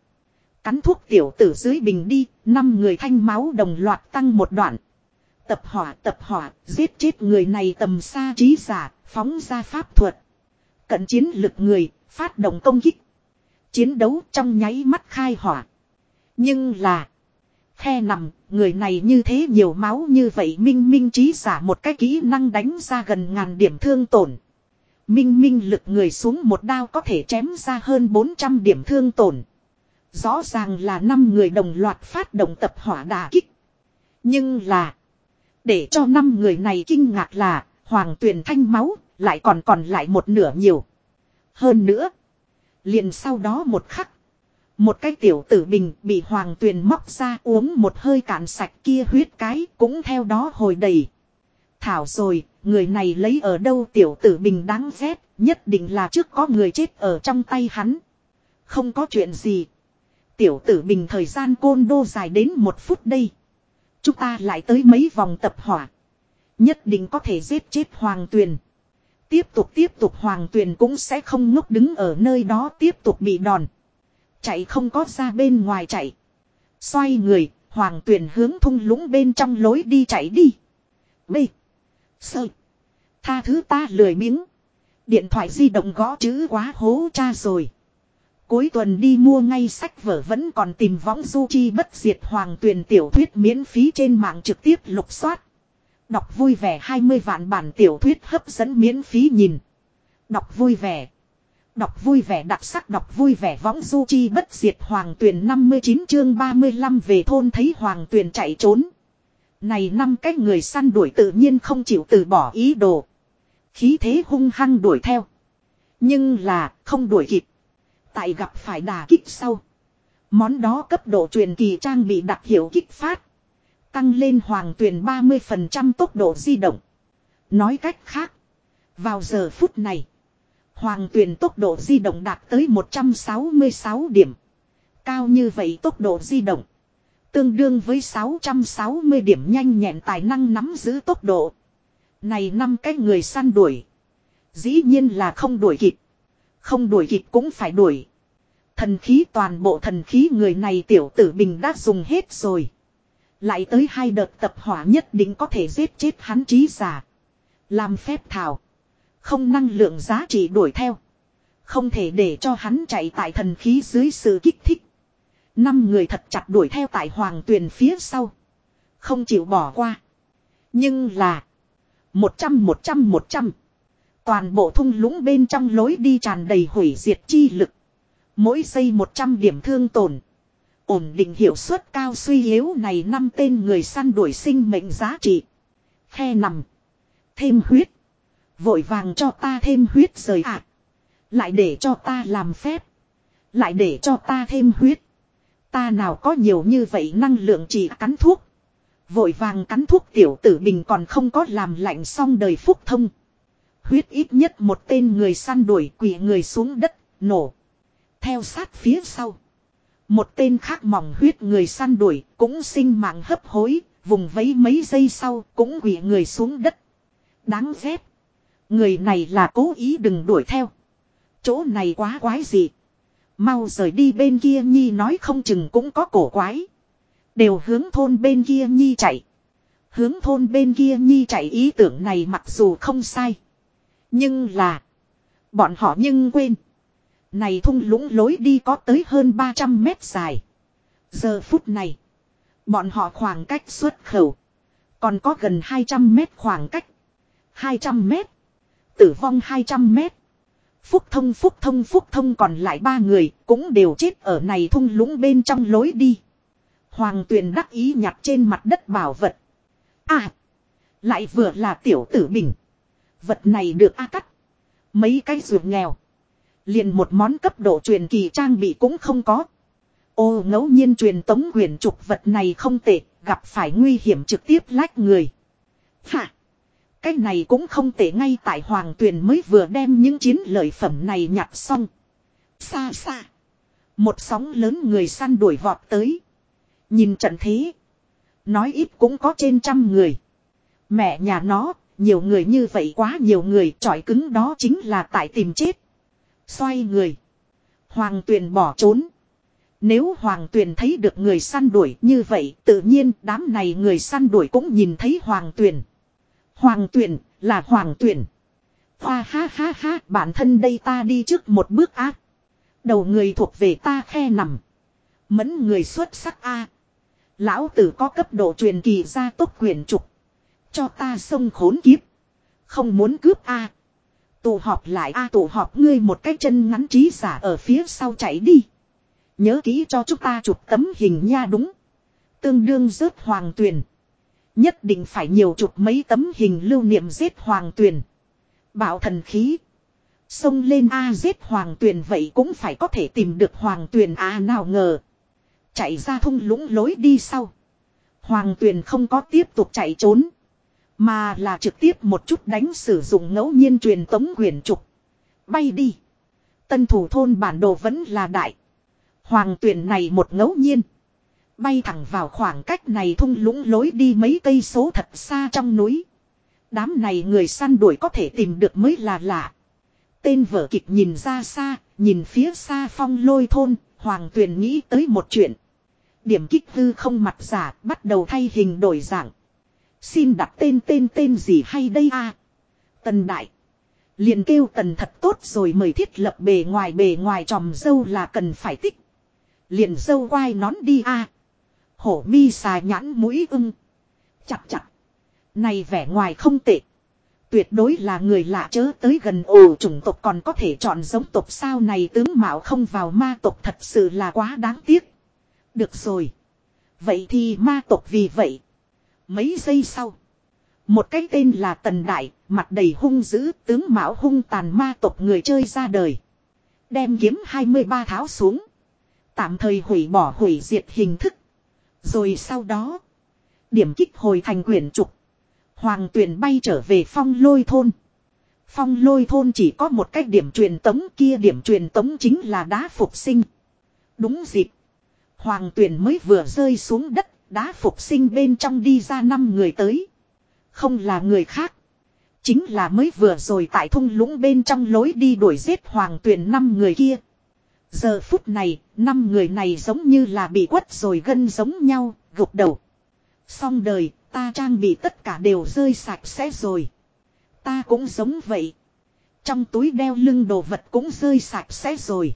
Cắn thuốc tiểu tử dưới bình đi, năm người thanh máu đồng loạt tăng một đoạn. Tập hỏa tập hỏa, giết chết người này tầm xa trí giả, phóng ra pháp thuật. Cận chiến lực người, phát động công kích. Chiến đấu trong nháy mắt khai hỏa. Nhưng là. Khe nằm, người này như thế nhiều máu như vậy minh minh trí giả một cái kỹ năng đánh ra gần ngàn điểm thương tổn. Minh minh lực người xuống một đao có thể chém ra hơn 400 điểm thương tổn. Rõ ràng là năm người đồng loạt phát động tập hỏa đà kích. Nhưng là. Để cho năm người này kinh ngạc là. Hoàng tuyền thanh máu. Lại còn còn lại một nửa nhiều. Hơn nữa. Liền sau đó một khắc. Một cái tiểu tử bình bị hoàng tuyền móc ra uống một hơi cạn sạch kia huyết cái cũng theo đó hồi đầy. Thảo rồi, người này lấy ở đâu tiểu tử bình đáng ghét, nhất định là trước có người chết ở trong tay hắn. Không có chuyện gì. Tiểu tử bình thời gian côn đô dài đến một phút đây. Chúng ta lại tới mấy vòng tập hỏa. Nhất định có thể giết chết hoàng tuyền. Tiếp tục tiếp tục hoàng tuyền cũng sẽ không ngốc đứng ở nơi đó tiếp tục bị đòn. Chạy không có ra bên ngoài chạy. Xoay người, hoàng tuyền hướng thung lũng bên trong lối đi chạy đi. B. Sợ. Tha thứ ta lười miếng. Điện thoại di động gõ chữ quá hố cha rồi. Cuối tuần đi mua ngay sách vở vẫn còn tìm võng du chi bất diệt hoàng tuyền tiểu thuyết miễn phí trên mạng trực tiếp lục soát. Đọc vui vẻ 20 vạn bản tiểu thuyết hấp dẫn miễn phí nhìn. Đọc vui vẻ. Đọc vui vẻ đặc sắc đọc vui vẻ võng du chi bất diệt hoàng tuyền 59 chương 35 về thôn thấy hoàng tuyền chạy trốn. Này năm cái người săn đuổi tự nhiên không chịu từ bỏ ý đồ. Khí thế hung hăng đuổi theo. Nhưng là không đuổi kịp. Tại gặp phải đà kích sau. Món đó cấp độ truyền kỳ trang bị đặc hiệu kích phát. Tăng lên hoàng tuyển 30% tốc độ di động. Nói cách khác. Vào giờ phút này. Hoàng tuyển tốc độ di động đạt tới 166 điểm. Cao như vậy tốc độ di động. Tương đương với 660 điểm nhanh nhẹn tài năng nắm giữ tốc độ. Này năm cái người săn đuổi. Dĩ nhiên là không đuổi kịp. Không đuổi kịp cũng phải đuổi. Thần khí toàn bộ thần khí người này tiểu tử bình đã dùng hết rồi. Lại tới hai đợt tập hỏa nhất định có thể giết chết hắn trí giả. Làm phép thảo. Không năng lượng giá trị đuổi theo. Không thể để cho hắn chạy tại thần khí dưới sự kích thích. Năm người thật chặt đuổi theo tại hoàng tuyền phía sau. Không chịu bỏ qua. Nhưng là. Một trăm một trăm một trăm. Toàn bộ thung lũng bên trong lối đi tràn đầy hủy diệt chi lực. Mỗi giây 100 điểm thương tổn. Ổn định hiệu suất cao suy yếu này năm tên người săn đuổi sinh mệnh giá trị. Khe nằm. Thêm huyết. Vội vàng cho ta thêm huyết rời ạ. Lại để cho ta làm phép. Lại để cho ta thêm huyết. Ta nào có nhiều như vậy năng lượng chỉ cắn thuốc. Vội vàng cắn thuốc tiểu tử bình còn không có làm lạnh xong đời phúc thông. Huyết ít nhất một tên người săn đuổi quỷ người xuống đất, nổ. Theo sát phía sau. Một tên khác mỏng huyết người săn đuổi cũng sinh mạng hấp hối, vùng vấy mấy giây sau cũng quỷ người xuống đất. Đáng ghét. Người này là cố ý đừng đuổi theo. Chỗ này quá quái gì. Mau rời đi bên kia Nhi nói không chừng cũng có cổ quái. Đều hướng thôn bên kia Nhi chạy. Hướng thôn bên kia Nhi chạy ý tưởng này mặc dù không sai. Nhưng là. Bọn họ nhưng quên. Này thung lũng lối đi có tới hơn 300 mét dài. Giờ phút này. Bọn họ khoảng cách xuất khẩu. Còn có gần 200 mét khoảng cách. 200 mét. Tử vong 200 mét. Phúc thông phúc thông phúc thông còn lại ba người cũng đều chết ở này thung lũng bên trong lối đi. Hoàng tuyền đắc ý nhặt trên mặt đất bảo vật. À. Lại vừa là tiểu tử bình. Vật này được A cắt. Mấy cái ruột nghèo. Liền một món cấp độ truyền kỳ trang bị cũng không có. Ô ngẫu nhiên truyền tống quyền trục vật này không tệ, gặp phải nguy hiểm trực tiếp lách người. Hả? Cái này cũng không tệ ngay tại hoàng tuyền mới vừa đem những chiến lợi phẩm này nhặt xong. Xa xa. Một sóng lớn người săn đuổi vọt tới. Nhìn trận thế. Nói ít cũng có trên trăm người. Mẹ nhà nó, nhiều người như vậy quá nhiều người, trọi cứng đó chính là tại tìm chết. Xoay người. Hoàng tuyền bỏ trốn. Nếu Hoàng tuyền thấy được người săn đuổi như vậy, tự nhiên đám này người săn đuổi cũng nhìn thấy Hoàng tuyền. Hoàng tuyền là Hoàng tuyền. Hoa ha ha ha, bản thân đây ta đi trước một bước ác. Đầu người thuộc về ta khe nằm. Mẫn người xuất sắc a Lão tử có cấp độ truyền kỳ gia tốt quyền trục. Cho ta xông khốn kiếp. Không muốn cướp a Tụ họp lại a, tụ họp ngươi một cái chân ngắn trí giả ở phía sau chạy đi. Nhớ kỹ cho chúng ta chụp tấm hình nha đúng. Tương đương rớt hoàng tuyền. Nhất định phải nhiều chụp mấy tấm hình lưu niệm giết hoàng tuyền. Bảo thần khí. Xông lên A giết hoàng tuyền vậy cũng phải có thể tìm được hoàng tuyền A nào ngờ. Chạy ra thung lũng lối đi sau. Hoàng tuyền không có tiếp tục chạy trốn. Mà là trực tiếp một chút đánh sử dụng ngẫu nhiên truyền tống quyển trục. Bay đi. Tân thủ thôn bản đồ vẫn là đại. Hoàng tuyển này một ngẫu nhiên. Bay thẳng vào khoảng cách này thung lũng lối đi mấy cây số thật xa trong núi. Đám này người săn đuổi có thể tìm được mới là lạ. Tên vở kịch nhìn ra xa, nhìn phía xa phong lôi thôn, Hoàng Tuyền nghĩ tới một chuyện. Điểm kích hư không mặt giả, bắt đầu thay hình đổi dạng. Xin đặt tên tên tên gì hay đây a Tần Đại. liền kêu tần thật tốt rồi mời thiết lập bề ngoài bề ngoài tròm dâu là cần phải tích. Liền dâu quai nón đi a Hổ mi xà nhãn mũi ưng. Chặt chặt. Này vẻ ngoài không tệ. Tuyệt đối là người lạ chớ tới gần ồ chủng tộc còn có thể chọn giống tộc sao này tướng mạo không vào ma tộc thật sự là quá đáng tiếc. Được rồi. Vậy thì ma tộc vì vậy. Mấy giây sau. Một cái tên là Tần Đại, mặt đầy hung dữ, tướng mạo hung tàn ma tộc người chơi ra đời. Đem kiếm 23 tháo xuống. Tạm thời hủy bỏ hủy diệt hình thức. Rồi sau đó. Điểm kích hồi thành quyển trục. Hoàng tuyển bay trở về phong lôi thôn. Phong lôi thôn chỉ có một cách điểm truyền tống kia điểm truyền tống chính là đá phục sinh. Đúng dịp. Hoàng tuyển mới vừa rơi xuống đất Đá phục sinh bên trong đi ra năm người tới. Không là người khác. Chính là mới vừa rồi tại thung lũng bên trong lối đi đuổi giết hoàng tuyển năm người kia. Giờ phút này, năm người này giống như là bị quất rồi gân giống nhau, gục đầu. Xong đời, ta trang bị tất cả đều rơi sạch sẽ rồi. Ta cũng giống vậy. Trong túi đeo lưng đồ vật cũng rơi sạch sẽ rồi.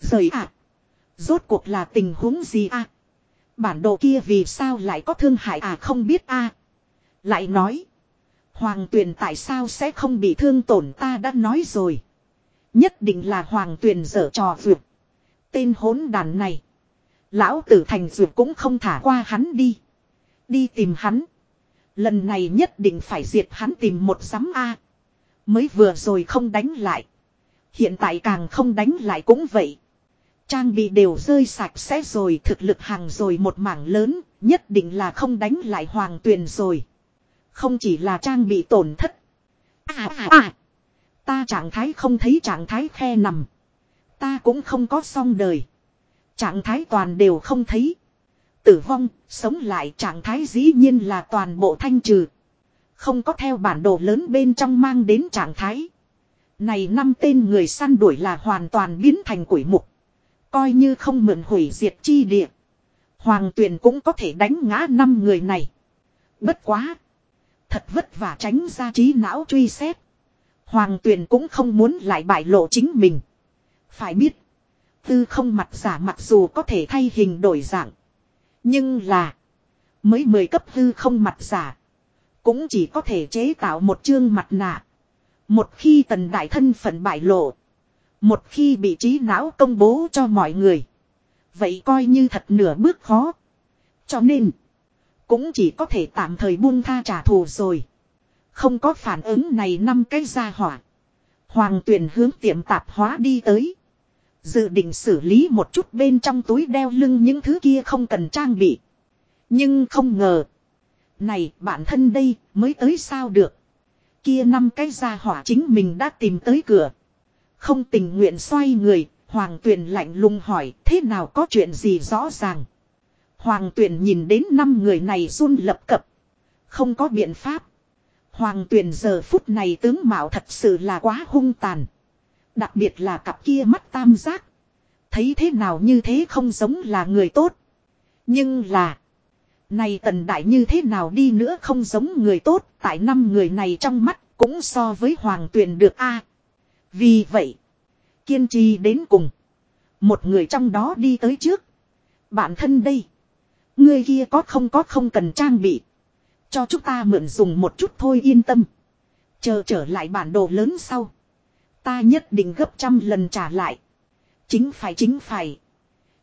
Rời ạ. À. Rốt cuộc là tình huống gì ạ? À? Bản đồ kia vì sao lại có thương hại à không biết a Lại nói. Hoàng tuyền tại sao sẽ không bị thương tổn ta đã nói rồi. Nhất định là hoàng tuyền dở trò vượt. Tên hỗn đàn này. Lão tử thành vượt cũng không thả qua hắn đi. Đi tìm hắn. Lần này nhất định phải diệt hắn tìm một sắm A. Mới vừa rồi không đánh lại. Hiện tại càng không đánh lại cũng vậy. Trang bị đều rơi sạch sẽ rồi thực lực hàng rồi một mảng lớn, nhất định là không đánh lại hoàng tuyền rồi. Không chỉ là trang bị tổn thất. À à à. Ta trạng thái không thấy trạng thái khe nằm. Ta cũng không có xong đời. Trạng thái toàn đều không thấy. Tử vong, sống lại trạng thái dĩ nhiên là toàn bộ thanh trừ. Không có theo bản đồ lớn bên trong mang đến trạng thái. Này năm tên người săn đuổi là hoàn toàn biến thành quỷ mục. Coi như không mượn hủy diệt chi địa. Hoàng tuyền cũng có thể đánh ngã năm người này. Bất quá. Thật vất vả tránh ra trí não truy xét. Hoàng tuyền cũng không muốn lại bại lộ chính mình. Phải biết. Tư không mặt giả mặc dù có thể thay hình đổi dạng. Nhưng là. Mới mười cấp hư không mặt giả. Cũng chỉ có thể chế tạo một chương mặt nạ. Một khi tần đại thân phận bại lộ. Một khi bị trí não công bố cho mọi người. Vậy coi như thật nửa bước khó. Cho nên. Cũng chỉ có thể tạm thời buông tha trả thù rồi. Không có phản ứng này năm cái gia hỏa. Hoàng tuyển hướng tiệm tạp hóa đi tới. Dự định xử lý một chút bên trong túi đeo lưng những thứ kia không cần trang bị. Nhưng không ngờ. Này, bản thân đây mới tới sao được. Kia năm cái gia hỏa chính mình đã tìm tới cửa. Không tình nguyện xoay người, Hoàng Tuyền lạnh lùng hỏi thế nào có chuyện gì rõ ràng. Hoàng Tuyền nhìn đến năm người này run lập cập. Không có biện pháp. Hoàng Tuyền giờ phút này tướng mạo thật sự là quá hung tàn. Đặc biệt là cặp kia mắt tam giác. Thấy thế nào như thế không giống là người tốt. Nhưng là. Này tần đại như thế nào đi nữa không giống người tốt. Tại năm người này trong mắt cũng so với hoàng tuyền được a vì vậy. Kiên trì đến cùng. Một người trong đó đi tới trước. Bạn thân đây. Người kia có không có không cần trang bị. Cho chúng ta mượn dùng một chút thôi yên tâm. Chờ trở lại bản đồ lớn sau. Ta nhất định gấp trăm lần trả lại. Chính phải chính phải.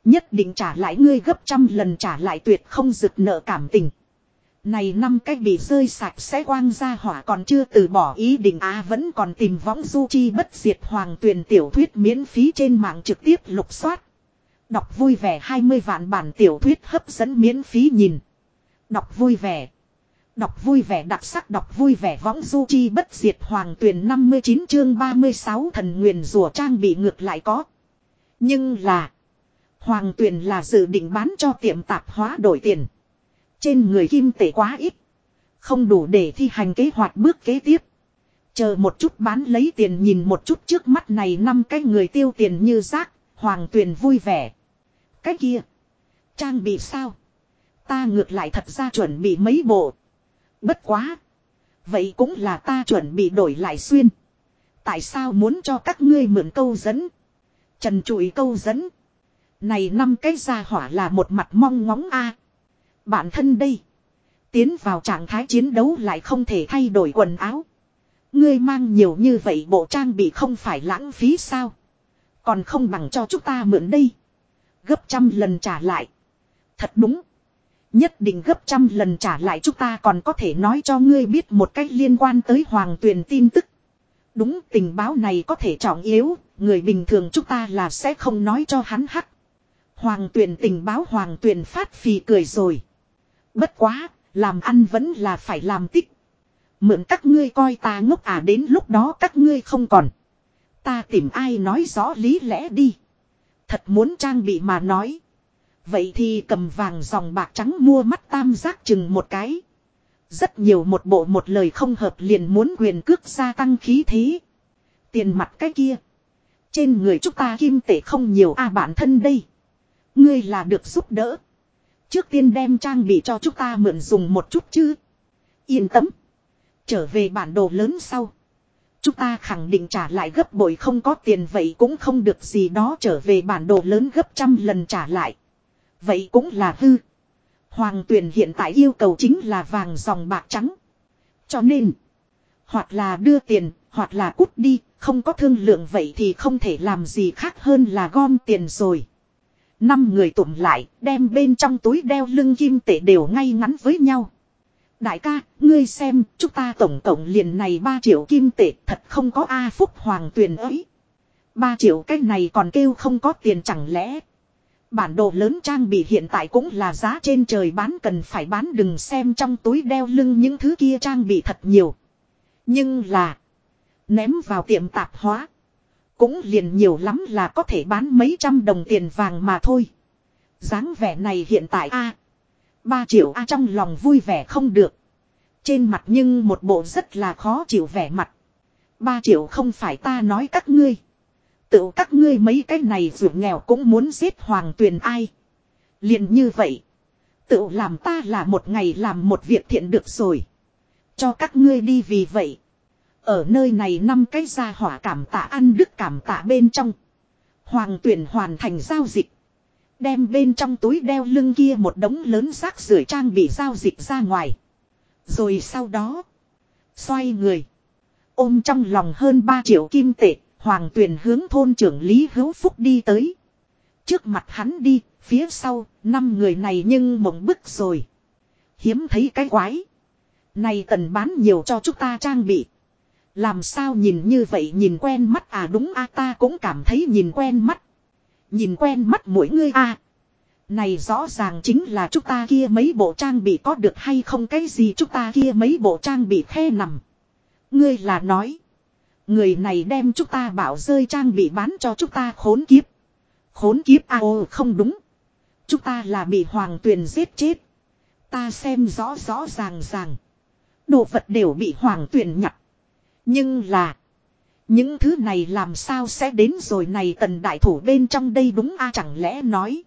Nhất định trả lại, ngươi gấp trăm lần trả lại tuyệt không rực nợ cảm tình. Này năm cách bị rơi sạch sẽ quang ra hỏa còn chưa từ bỏ ý định á vẫn còn tìm võng du chi bất diệt hoàng tuyển tiểu thuyết miễn phí trên mạng trực tiếp lục soát. Đọc vui vẻ 20 vạn bản tiểu thuyết hấp dẫn miễn phí nhìn. Đọc vui vẻ. Đọc vui vẻ đặc sắc đọc vui vẻ võng du chi bất diệt hoàng tuyển 59 chương 36 thần nguyền rùa trang bị ngược lại có. Nhưng là. Hoàng tuyển là dự định bán cho tiệm tạp hóa đổi tiền. Trên người kim tệ quá ít. Không đủ để thi hành kế hoạch bước kế tiếp. Chờ một chút bán lấy tiền nhìn một chút trước mắt này năm cái người tiêu tiền như rác. Hoàng tuyền vui vẻ. Cái kia. Trang bị sao? Ta ngược lại thật ra chuẩn bị mấy bộ. Bất quá. Vậy cũng là ta chuẩn bị đổi lại xuyên. Tại sao muốn cho các ngươi mượn câu dẫn? Trần trụi câu dẫn. Này năm cái gia hỏa là một mặt mong ngóng a. Bản thân đây. Tiến vào trạng thái chiến đấu lại không thể thay đổi quần áo. Ngươi mang nhiều như vậy bộ trang bị không phải lãng phí sao. Còn không bằng cho chúng ta mượn đây. Gấp trăm lần trả lại. Thật đúng. Nhất định gấp trăm lần trả lại chúng ta còn có thể nói cho ngươi biết một cách liên quan tới hoàng tuyền tin tức. Đúng tình báo này có thể trọng yếu, người bình thường chúng ta là sẽ không nói cho hắn hắc. Hoàng tuyền tình báo hoàng tuyền phát phì cười rồi. Bất quá, làm ăn vẫn là phải làm tích. Mượn các ngươi coi ta ngốc à đến lúc đó các ngươi không còn. Ta tìm ai nói rõ lý lẽ đi. Thật muốn trang bị mà nói. Vậy thì cầm vàng dòng bạc trắng mua mắt tam giác chừng một cái. Rất nhiều một bộ một lời không hợp liền muốn quyền cước gia tăng khí thế. Tiền mặt cái kia. Trên người chúng ta kim tệ không nhiều a à bản thân đây. Ngươi là được giúp đỡ. Trước tiên đem trang bị cho chúng ta mượn dùng một chút chứ. Yên tâm. Trở về bản đồ lớn sau. Chúng ta khẳng định trả lại gấp bội không có tiền vậy cũng không được gì đó trở về bản đồ lớn gấp trăm lần trả lại. Vậy cũng là hư. Hoàng tuyển hiện tại yêu cầu chính là vàng dòng bạc trắng. Cho nên. Hoặc là đưa tiền, hoặc là cút đi, không có thương lượng vậy thì không thể làm gì khác hơn là gom tiền rồi. Năm người tụm lại, đem bên trong túi đeo lưng kim tệ đều ngay ngắn với nhau. Đại ca, ngươi xem, chúng ta tổng cộng liền này 3 triệu kim tệ, thật không có A Phúc Hoàng tuyền ấy. 3 triệu cái này còn kêu không có tiền chẳng lẽ. Bản đồ lớn trang bị hiện tại cũng là giá trên trời bán cần phải bán đừng xem trong túi đeo lưng những thứ kia trang bị thật nhiều. Nhưng là ném vào tiệm tạp hóa. Cũng liền nhiều lắm là có thể bán mấy trăm đồng tiền vàng mà thôi. dáng vẻ này hiện tại a ba triệu a trong lòng vui vẻ không được. Trên mặt nhưng một bộ rất là khó chịu vẻ mặt. ba triệu không phải ta nói các ngươi. Tự các ngươi mấy cái này dù nghèo cũng muốn giết hoàng tuyền ai. liền như vậy. Tự làm ta là một ngày làm một việc thiện được rồi. Cho các ngươi đi vì vậy. Ở nơi này năm cái gia hỏa cảm tạ ăn đức cảm tạ bên trong. Hoàng tuyển hoàn thành giao dịch. Đem bên trong túi đeo lưng kia một đống lớn rác rưởi trang bị giao dịch ra ngoài. Rồi sau đó. Xoay người. Ôm trong lòng hơn 3 triệu kim tệ. Hoàng tuyển hướng thôn trưởng Lý Hữu Phúc đi tới. Trước mặt hắn đi. Phía sau. năm người này nhưng mộng bức rồi. Hiếm thấy cái quái. Này cần bán nhiều cho chúng ta trang bị. Làm sao nhìn như vậy nhìn quen mắt à đúng a, ta cũng cảm thấy nhìn quen mắt. Nhìn quen mắt mỗi người a Này rõ ràng chính là chúng ta kia mấy bộ trang bị có được hay không cái gì chúng ta kia mấy bộ trang bị khe nằm. Ngươi là nói. Người này đem chúng ta bảo rơi trang bị bán cho chúng ta khốn kiếp. Khốn kiếp à? a ô không đúng. Chúng ta là bị hoàng tuyền giết chết. Ta xem rõ rõ ràng ràng. Đồ vật đều bị hoàng tuyền nhặt. Nhưng là. Những thứ này làm sao sẽ đến rồi này tần đại thủ bên trong đây đúng a à, chẳng lẽ nói.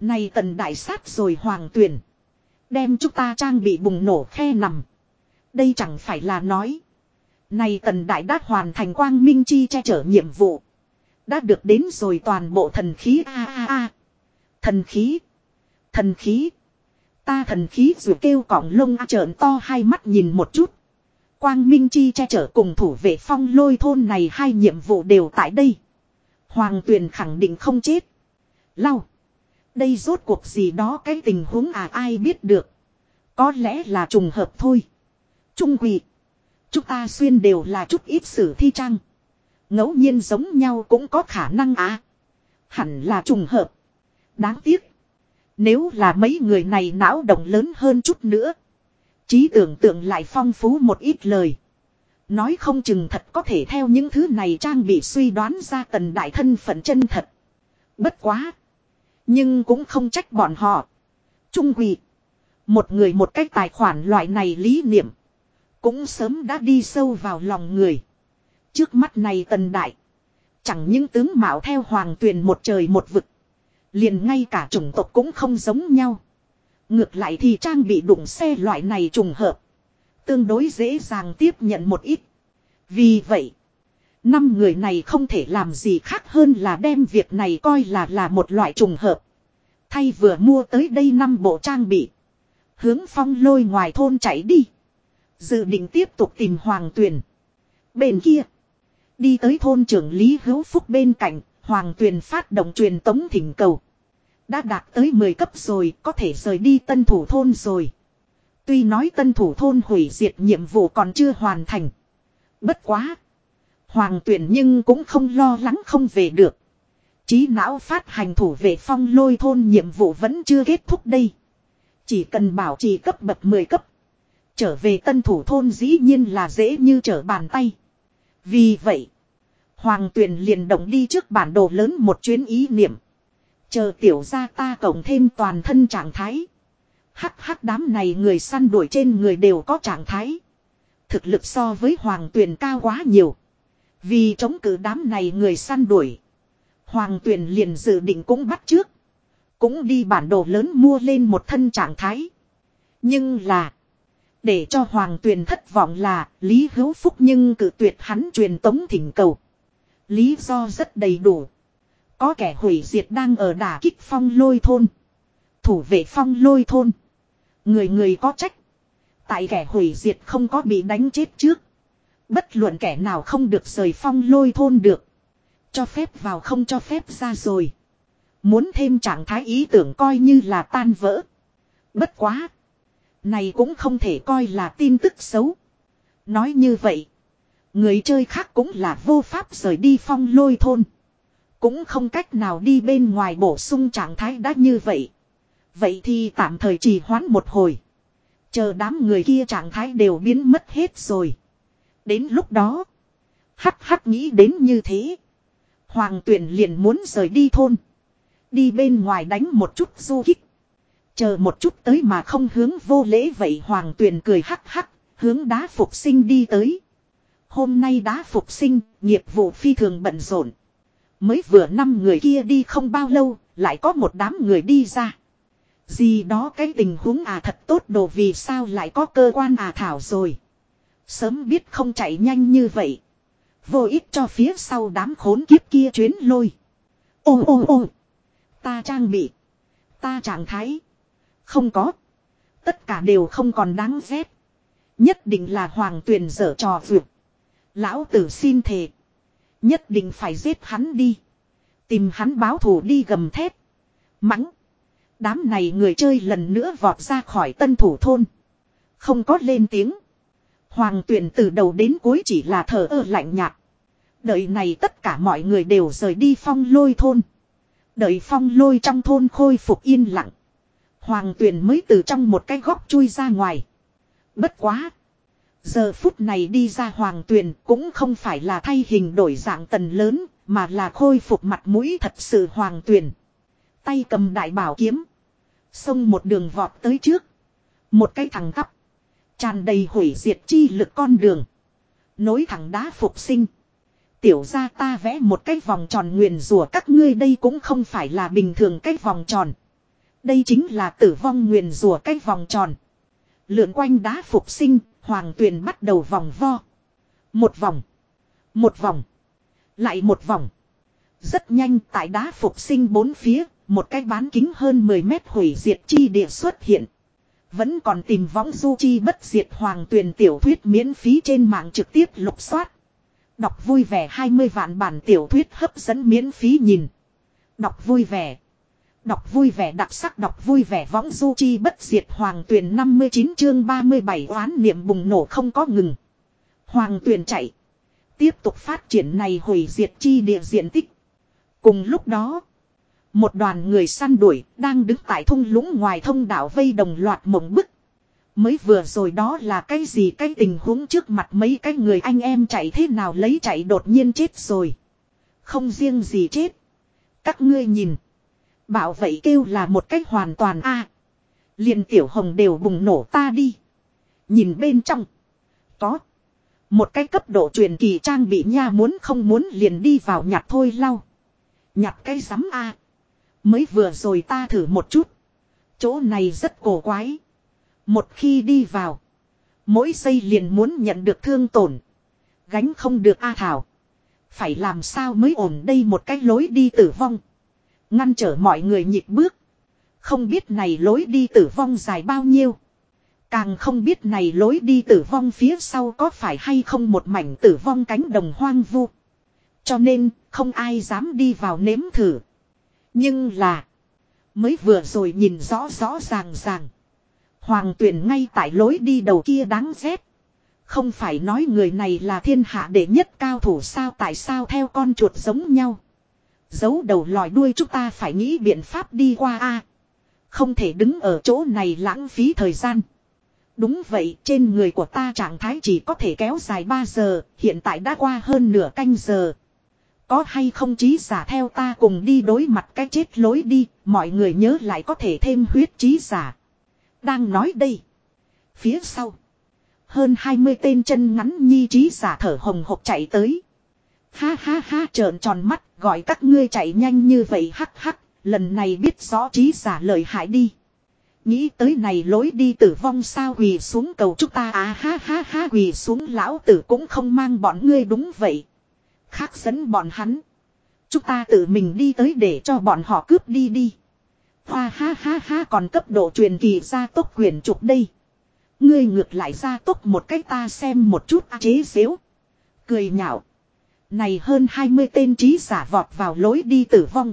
Này tần đại sát rồi hoàng tuyển. Đem chúng ta trang bị bùng nổ khe nằm. Đây chẳng phải là nói. Này tần đại đã hoàn thành quang minh chi che chở nhiệm vụ. Đã được đến rồi toàn bộ thần khí a a a. Thần khí. Thần khí. Ta thần khí dù kêu cỏng lông trợn to hai mắt nhìn một chút. Quang Minh Chi che chở cùng thủ vệ phong lôi thôn này hai nhiệm vụ đều tại đây. Hoàng Tuyền khẳng định không chết. Lau. Đây rốt cuộc gì đó cái tình huống à ai biết được. Có lẽ là trùng hợp thôi. Trung quỷ. Chúng ta xuyên đều là chút ít sử thi trang. ngẫu nhiên giống nhau cũng có khả năng à. Hẳn là trùng hợp. Đáng tiếc. Nếu là mấy người này não động lớn hơn chút nữa. Trí tưởng tượng lại phong phú một ít lời. Nói không chừng thật có thể theo những thứ này trang bị suy đoán ra tần đại thân phận chân thật. Bất quá. Nhưng cũng không trách bọn họ. Trung quỷ. Một người một cách tài khoản loại này lý niệm. Cũng sớm đã đi sâu vào lòng người. Trước mắt này tần đại. Chẳng những tướng mạo theo hoàng tuyền một trời một vực. Liền ngay cả chủng tộc cũng không giống nhau. Ngược lại thì trang bị đụng xe loại này trùng hợp. Tương đối dễ dàng tiếp nhận một ít. Vì vậy, năm người này không thể làm gì khác hơn là đem việc này coi là là một loại trùng hợp. Thay vừa mua tới đây năm bộ trang bị. Hướng phong lôi ngoài thôn chạy đi. Dự định tiếp tục tìm Hoàng Tuyền. Bên kia. Đi tới thôn trưởng Lý Hữu Phúc bên cạnh. Hoàng Tuyền phát động truyền tống thỉnh cầu. Đã đạt tới 10 cấp rồi, có thể rời đi tân thủ thôn rồi. Tuy nói tân thủ thôn hủy diệt nhiệm vụ còn chưa hoàn thành. Bất quá. Hoàng tuyển nhưng cũng không lo lắng không về được. Chí não phát hành thủ vệ phong lôi thôn nhiệm vụ vẫn chưa kết thúc đây. Chỉ cần bảo trì cấp bậc 10 cấp. Trở về tân thủ thôn dĩ nhiên là dễ như trở bàn tay. Vì vậy. Hoàng tuyển liền động đi trước bản đồ lớn một chuyến ý niệm. Chờ tiểu ra ta cộng thêm toàn thân trạng thái. Hắc hắc đám này người săn đuổi trên người đều có trạng thái. Thực lực so với hoàng tuyền cao quá nhiều. Vì chống cự đám này người săn đuổi. Hoàng tuyền liền dự định cũng bắt trước. Cũng đi bản đồ lớn mua lên một thân trạng thái. Nhưng là. Để cho hoàng tuyền thất vọng là Lý Hữu Phúc nhưng cự tuyệt hắn truyền tống thỉnh cầu. Lý do rất đầy đủ. Có kẻ hủy diệt đang ở đả kích phong lôi thôn. Thủ vệ phong lôi thôn. Người người có trách. Tại kẻ hủy diệt không có bị đánh chết trước. Bất luận kẻ nào không được rời phong lôi thôn được. Cho phép vào không cho phép ra rồi. Muốn thêm trạng thái ý tưởng coi như là tan vỡ. Bất quá. Này cũng không thể coi là tin tức xấu. Nói như vậy. Người chơi khác cũng là vô pháp rời đi phong lôi thôn. Cũng không cách nào đi bên ngoài bổ sung trạng thái đã như vậy. Vậy thì tạm thời trì hoãn một hồi. Chờ đám người kia trạng thái đều biến mất hết rồi. Đến lúc đó. Hắc hắc nghĩ đến như thế. Hoàng tuyển liền muốn rời đi thôn. Đi bên ngoài đánh một chút du kích. Chờ một chút tới mà không hướng vô lễ vậy Hoàng tuyển cười hắc hắc. Hướng đá phục sinh đi tới. Hôm nay đá phục sinh, nghiệp vụ phi thường bận rộn. Mới vừa năm người kia đi không bao lâu, lại có một đám người đi ra. Gì đó cái tình huống à thật tốt đồ vì sao lại có cơ quan à thảo rồi. Sớm biết không chạy nhanh như vậy. Vô ích cho phía sau đám khốn kiếp kia chuyến lôi. Ô ô ô. Ta trang bị. Ta trạng thái. Không có. Tất cả đều không còn đáng ghét. Nhất định là hoàng tuyền dở trò vượt. Lão tử xin thề. Nhất định phải giết hắn đi. Tìm hắn báo thù đi gầm thét. Mắng. Đám này người chơi lần nữa vọt ra khỏi tân thủ thôn. Không có lên tiếng. Hoàng tuyển từ đầu đến cuối chỉ là thờ ơ lạnh nhạt. Đợi này tất cả mọi người đều rời đi phong lôi thôn. Đợi phong lôi trong thôn khôi phục yên lặng. Hoàng tuyển mới từ trong một cái góc chui ra ngoài. Bất quá. Giờ phút này đi ra hoàng tuyền cũng không phải là thay hình đổi dạng tần lớn, mà là khôi phục mặt mũi thật sự hoàng tuyền. Tay cầm đại bảo kiếm. Xông một đường vọt tới trước. Một cái thẳng tắp. Tràn đầy hủy diệt chi lực con đường. Nối thẳng đá phục sinh. Tiểu ra ta vẽ một cái vòng tròn nguyền rủa các ngươi đây cũng không phải là bình thường cái vòng tròn. Đây chính là tử vong nguyền rủa cái vòng tròn. Lượn quanh đá phục sinh, hoàng tuyền bắt đầu vòng vo. Một vòng. Một vòng. Lại một vòng. Rất nhanh tại đá phục sinh bốn phía, một cái bán kính hơn 10 mét hủy diệt chi địa xuất hiện. Vẫn còn tìm võng du chi bất diệt hoàng tuyền tiểu thuyết miễn phí trên mạng trực tiếp lục soát. Đọc vui vẻ 20 vạn bản tiểu thuyết hấp dẫn miễn phí nhìn. Đọc vui vẻ. Đọc vui vẻ đặc sắc đọc vui vẻ võng du chi bất diệt hoàng tuyền 59 chương 37 oán niệm bùng nổ không có ngừng. Hoàng tuyền chạy. Tiếp tục phát triển này hủy diệt chi địa diện tích. Cùng lúc đó. Một đoàn người săn đuổi đang đứng tại thung lũng ngoài thông đảo vây đồng loạt mộng bức. Mới vừa rồi đó là cái gì cái tình huống trước mặt mấy cái người anh em chạy thế nào lấy chạy đột nhiên chết rồi. Không riêng gì chết. Các ngươi nhìn. Bảo vậy kêu là một cách hoàn toàn a à, liền tiểu hồng đều bùng nổ ta đi. Nhìn bên trong. Có. Một cái cấp độ truyền kỳ trang bị nha muốn không muốn liền đi vào nhặt thôi lau. Nhặt cái rắm a Mới vừa rồi ta thử một chút. Chỗ này rất cổ quái. Một khi đi vào. Mỗi giây liền muốn nhận được thương tổn. Gánh không được A Thảo. Phải làm sao mới ổn đây một cái lối đi tử vong. Ngăn trở mọi người nhịp bước. Không biết này lối đi tử vong dài bao nhiêu. Càng không biết này lối đi tử vong phía sau có phải hay không một mảnh tử vong cánh đồng hoang vu. Cho nên, không ai dám đi vào nếm thử. Nhưng là, mới vừa rồi nhìn rõ rõ ràng ràng. Hoàng tuyển ngay tại lối đi đầu kia đáng ghét. Không phải nói người này là thiên hạ đệ nhất cao thủ sao tại sao theo con chuột giống nhau. Giấu đầu lòi đuôi chúng ta phải nghĩ biện pháp đi qua a Không thể đứng ở chỗ này lãng phí thời gian. Đúng vậy, trên người của ta trạng thái chỉ có thể kéo dài 3 giờ, hiện tại đã qua hơn nửa canh giờ. Có hay không trí giả theo ta cùng đi đối mặt cái chết lối đi, mọi người nhớ lại có thể thêm huyết trí giả. Đang nói đây. Phía sau. Hơn 20 tên chân ngắn nhi trí giả thở hồng hộc chạy tới. Ha ha ha, trợn tròn mắt, gọi các ngươi chạy nhanh như vậy, hắc hắc. Lần này biết rõ trí giả lợi hại đi. Nghĩ tới này lối đi tử vong sao quỳ xuống cầu chúng ta à ha ha ha, quỳ xuống lão tử cũng không mang bọn ngươi đúng vậy. Khác dẫn bọn hắn. Chúng ta tự mình đi tới để cho bọn họ cướp đi đi. Hoa ha ha ha, còn cấp độ truyền kỳ gia tốc quyền trục đây. Ngươi ngược lại gia tốc một cách ta xem một chút à chế xếu. Cười nhạo. Này hơn 20 tên trí giả vọt vào lối đi tử vong.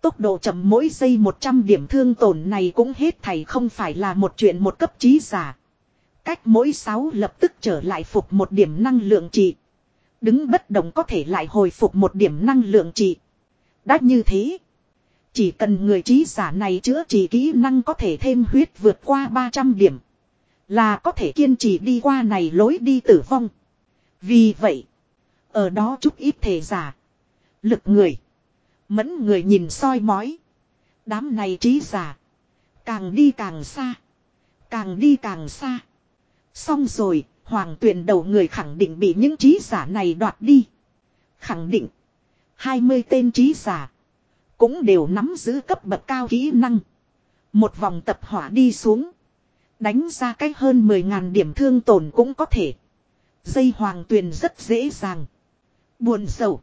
Tốc độ chậm mỗi giây 100 điểm thương tổn này cũng hết thảy không phải là một chuyện một cấp trí giả. Cách mỗi 6 lập tức trở lại phục một điểm năng lượng trị. Đứng bất động có thể lại hồi phục một điểm năng lượng trị. Đã như thế. Chỉ cần người trí giả này chữa trị kỹ năng có thể thêm huyết vượt qua 300 điểm. Là có thể kiên trì đi qua này lối đi tử vong. Vì vậy. Ở đó chút ít thể giả. Lực người. Mẫn người nhìn soi mói. Đám này trí giả. Càng đi càng xa. Càng đi càng xa. Xong rồi, hoàng tuyển đầu người khẳng định bị những trí giả này đoạt đi. Khẳng định. 20 tên trí giả. Cũng đều nắm giữ cấp bậc cao kỹ năng. Một vòng tập hỏa đi xuống. Đánh ra cách hơn 10.000 điểm thương tổn cũng có thể. Dây hoàng tuyền rất dễ dàng. Buồn sầu.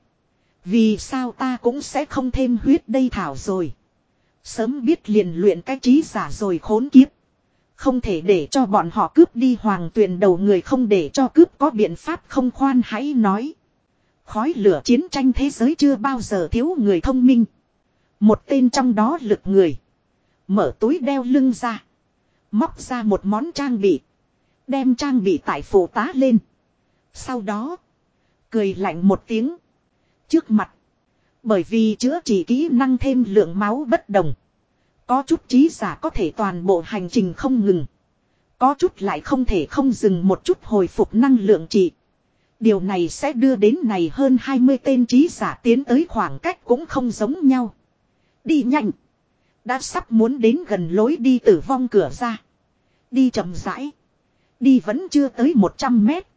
Vì sao ta cũng sẽ không thêm huyết đây thảo rồi. Sớm biết liền luyện cái trí giả rồi khốn kiếp. Không thể để cho bọn họ cướp đi hoàng tuyền đầu người không để cho cướp có biện pháp không khoan hãy nói. Khói lửa chiến tranh thế giới chưa bao giờ thiếu người thông minh. Một tên trong đó lực người. Mở túi đeo lưng ra. Móc ra một món trang bị. Đem trang bị tại phổ tá lên. Sau đó. Cười lạnh một tiếng. Trước mặt. Bởi vì chữa trị kỹ năng thêm lượng máu bất đồng. Có chút trí giả có thể toàn bộ hành trình không ngừng. Có chút lại không thể không dừng một chút hồi phục năng lượng trị. Điều này sẽ đưa đến này hơn 20 tên trí giả tiến tới khoảng cách cũng không giống nhau. Đi nhanh. Đã sắp muốn đến gần lối đi tử vong cửa ra. Đi chậm rãi. Đi vẫn chưa tới 100 mét.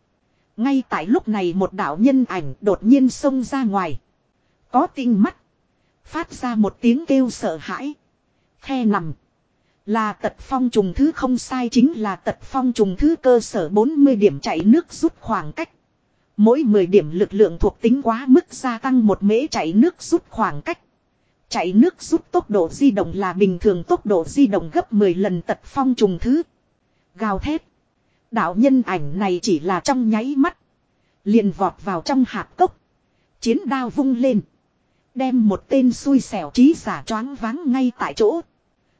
Ngay tại lúc này một đạo nhân ảnh đột nhiên xông ra ngoài. Có tinh mắt. Phát ra một tiếng kêu sợ hãi. Khe nằm. Là tật phong trùng thứ không sai chính là tật phong trùng thứ cơ sở 40 điểm chạy nước rút khoảng cách. Mỗi 10 điểm lực lượng thuộc tính quá mức gia tăng một mễ chạy nước rút khoảng cách. Chạy nước rút tốc độ di động là bình thường tốc độ di động gấp 10 lần tật phong trùng thứ. Gào thét. Đạo nhân ảnh này chỉ là trong nháy mắt. Liền vọt vào trong hạp cốc. Chiến đao vung lên. Đem một tên xui xẻo trí giả choáng váng ngay tại chỗ.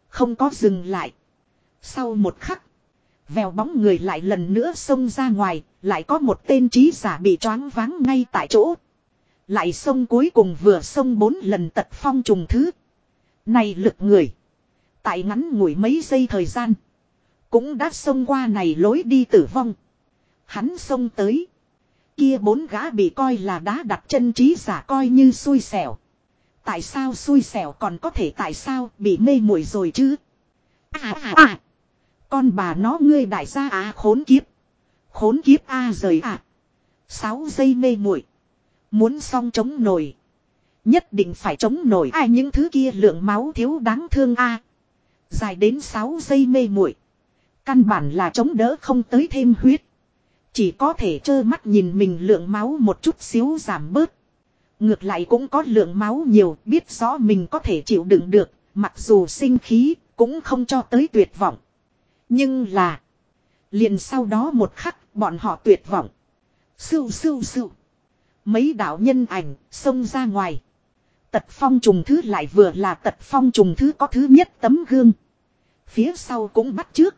Không có dừng lại. Sau một khắc. Vèo bóng người lại lần nữa xông ra ngoài. Lại có một tên trí giả bị choáng váng ngay tại chỗ. Lại xông cuối cùng vừa xông bốn lần tật phong trùng thứ. Này lực người. Tại ngắn ngủi mấy giây thời gian. Cũng đã xông qua này lối đi tử vong. Hắn xông tới. Kia bốn gã bị coi là đá đặt chân trí giả coi như xui xẻo. Tại sao xui xẻo còn có thể tại sao bị mê muội rồi chứ? À à à. Con bà nó ngươi đại gia à khốn kiếp. Khốn kiếp a à rời à. Sáu giây mê muội Muốn xong chống nổi. Nhất định phải chống nổi ai những thứ kia lượng máu thiếu đáng thương a Dài đến 6 giây mê muội Căn bản là chống đỡ không tới thêm huyết. Chỉ có thể trơ mắt nhìn mình lượng máu một chút xíu giảm bớt. Ngược lại cũng có lượng máu nhiều, biết rõ mình có thể chịu đựng được, mặc dù sinh khí, cũng không cho tới tuyệt vọng. Nhưng là, liền sau đó một khắc, bọn họ tuyệt vọng. Sưu sưu sưu. Mấy đạo nhân ảnh, xông ra ngoài. Tật phong trùng thứ lại vừa là tật phong trùng thứ có thứ nhất tấm gương. Phía sau cũng bắt trước.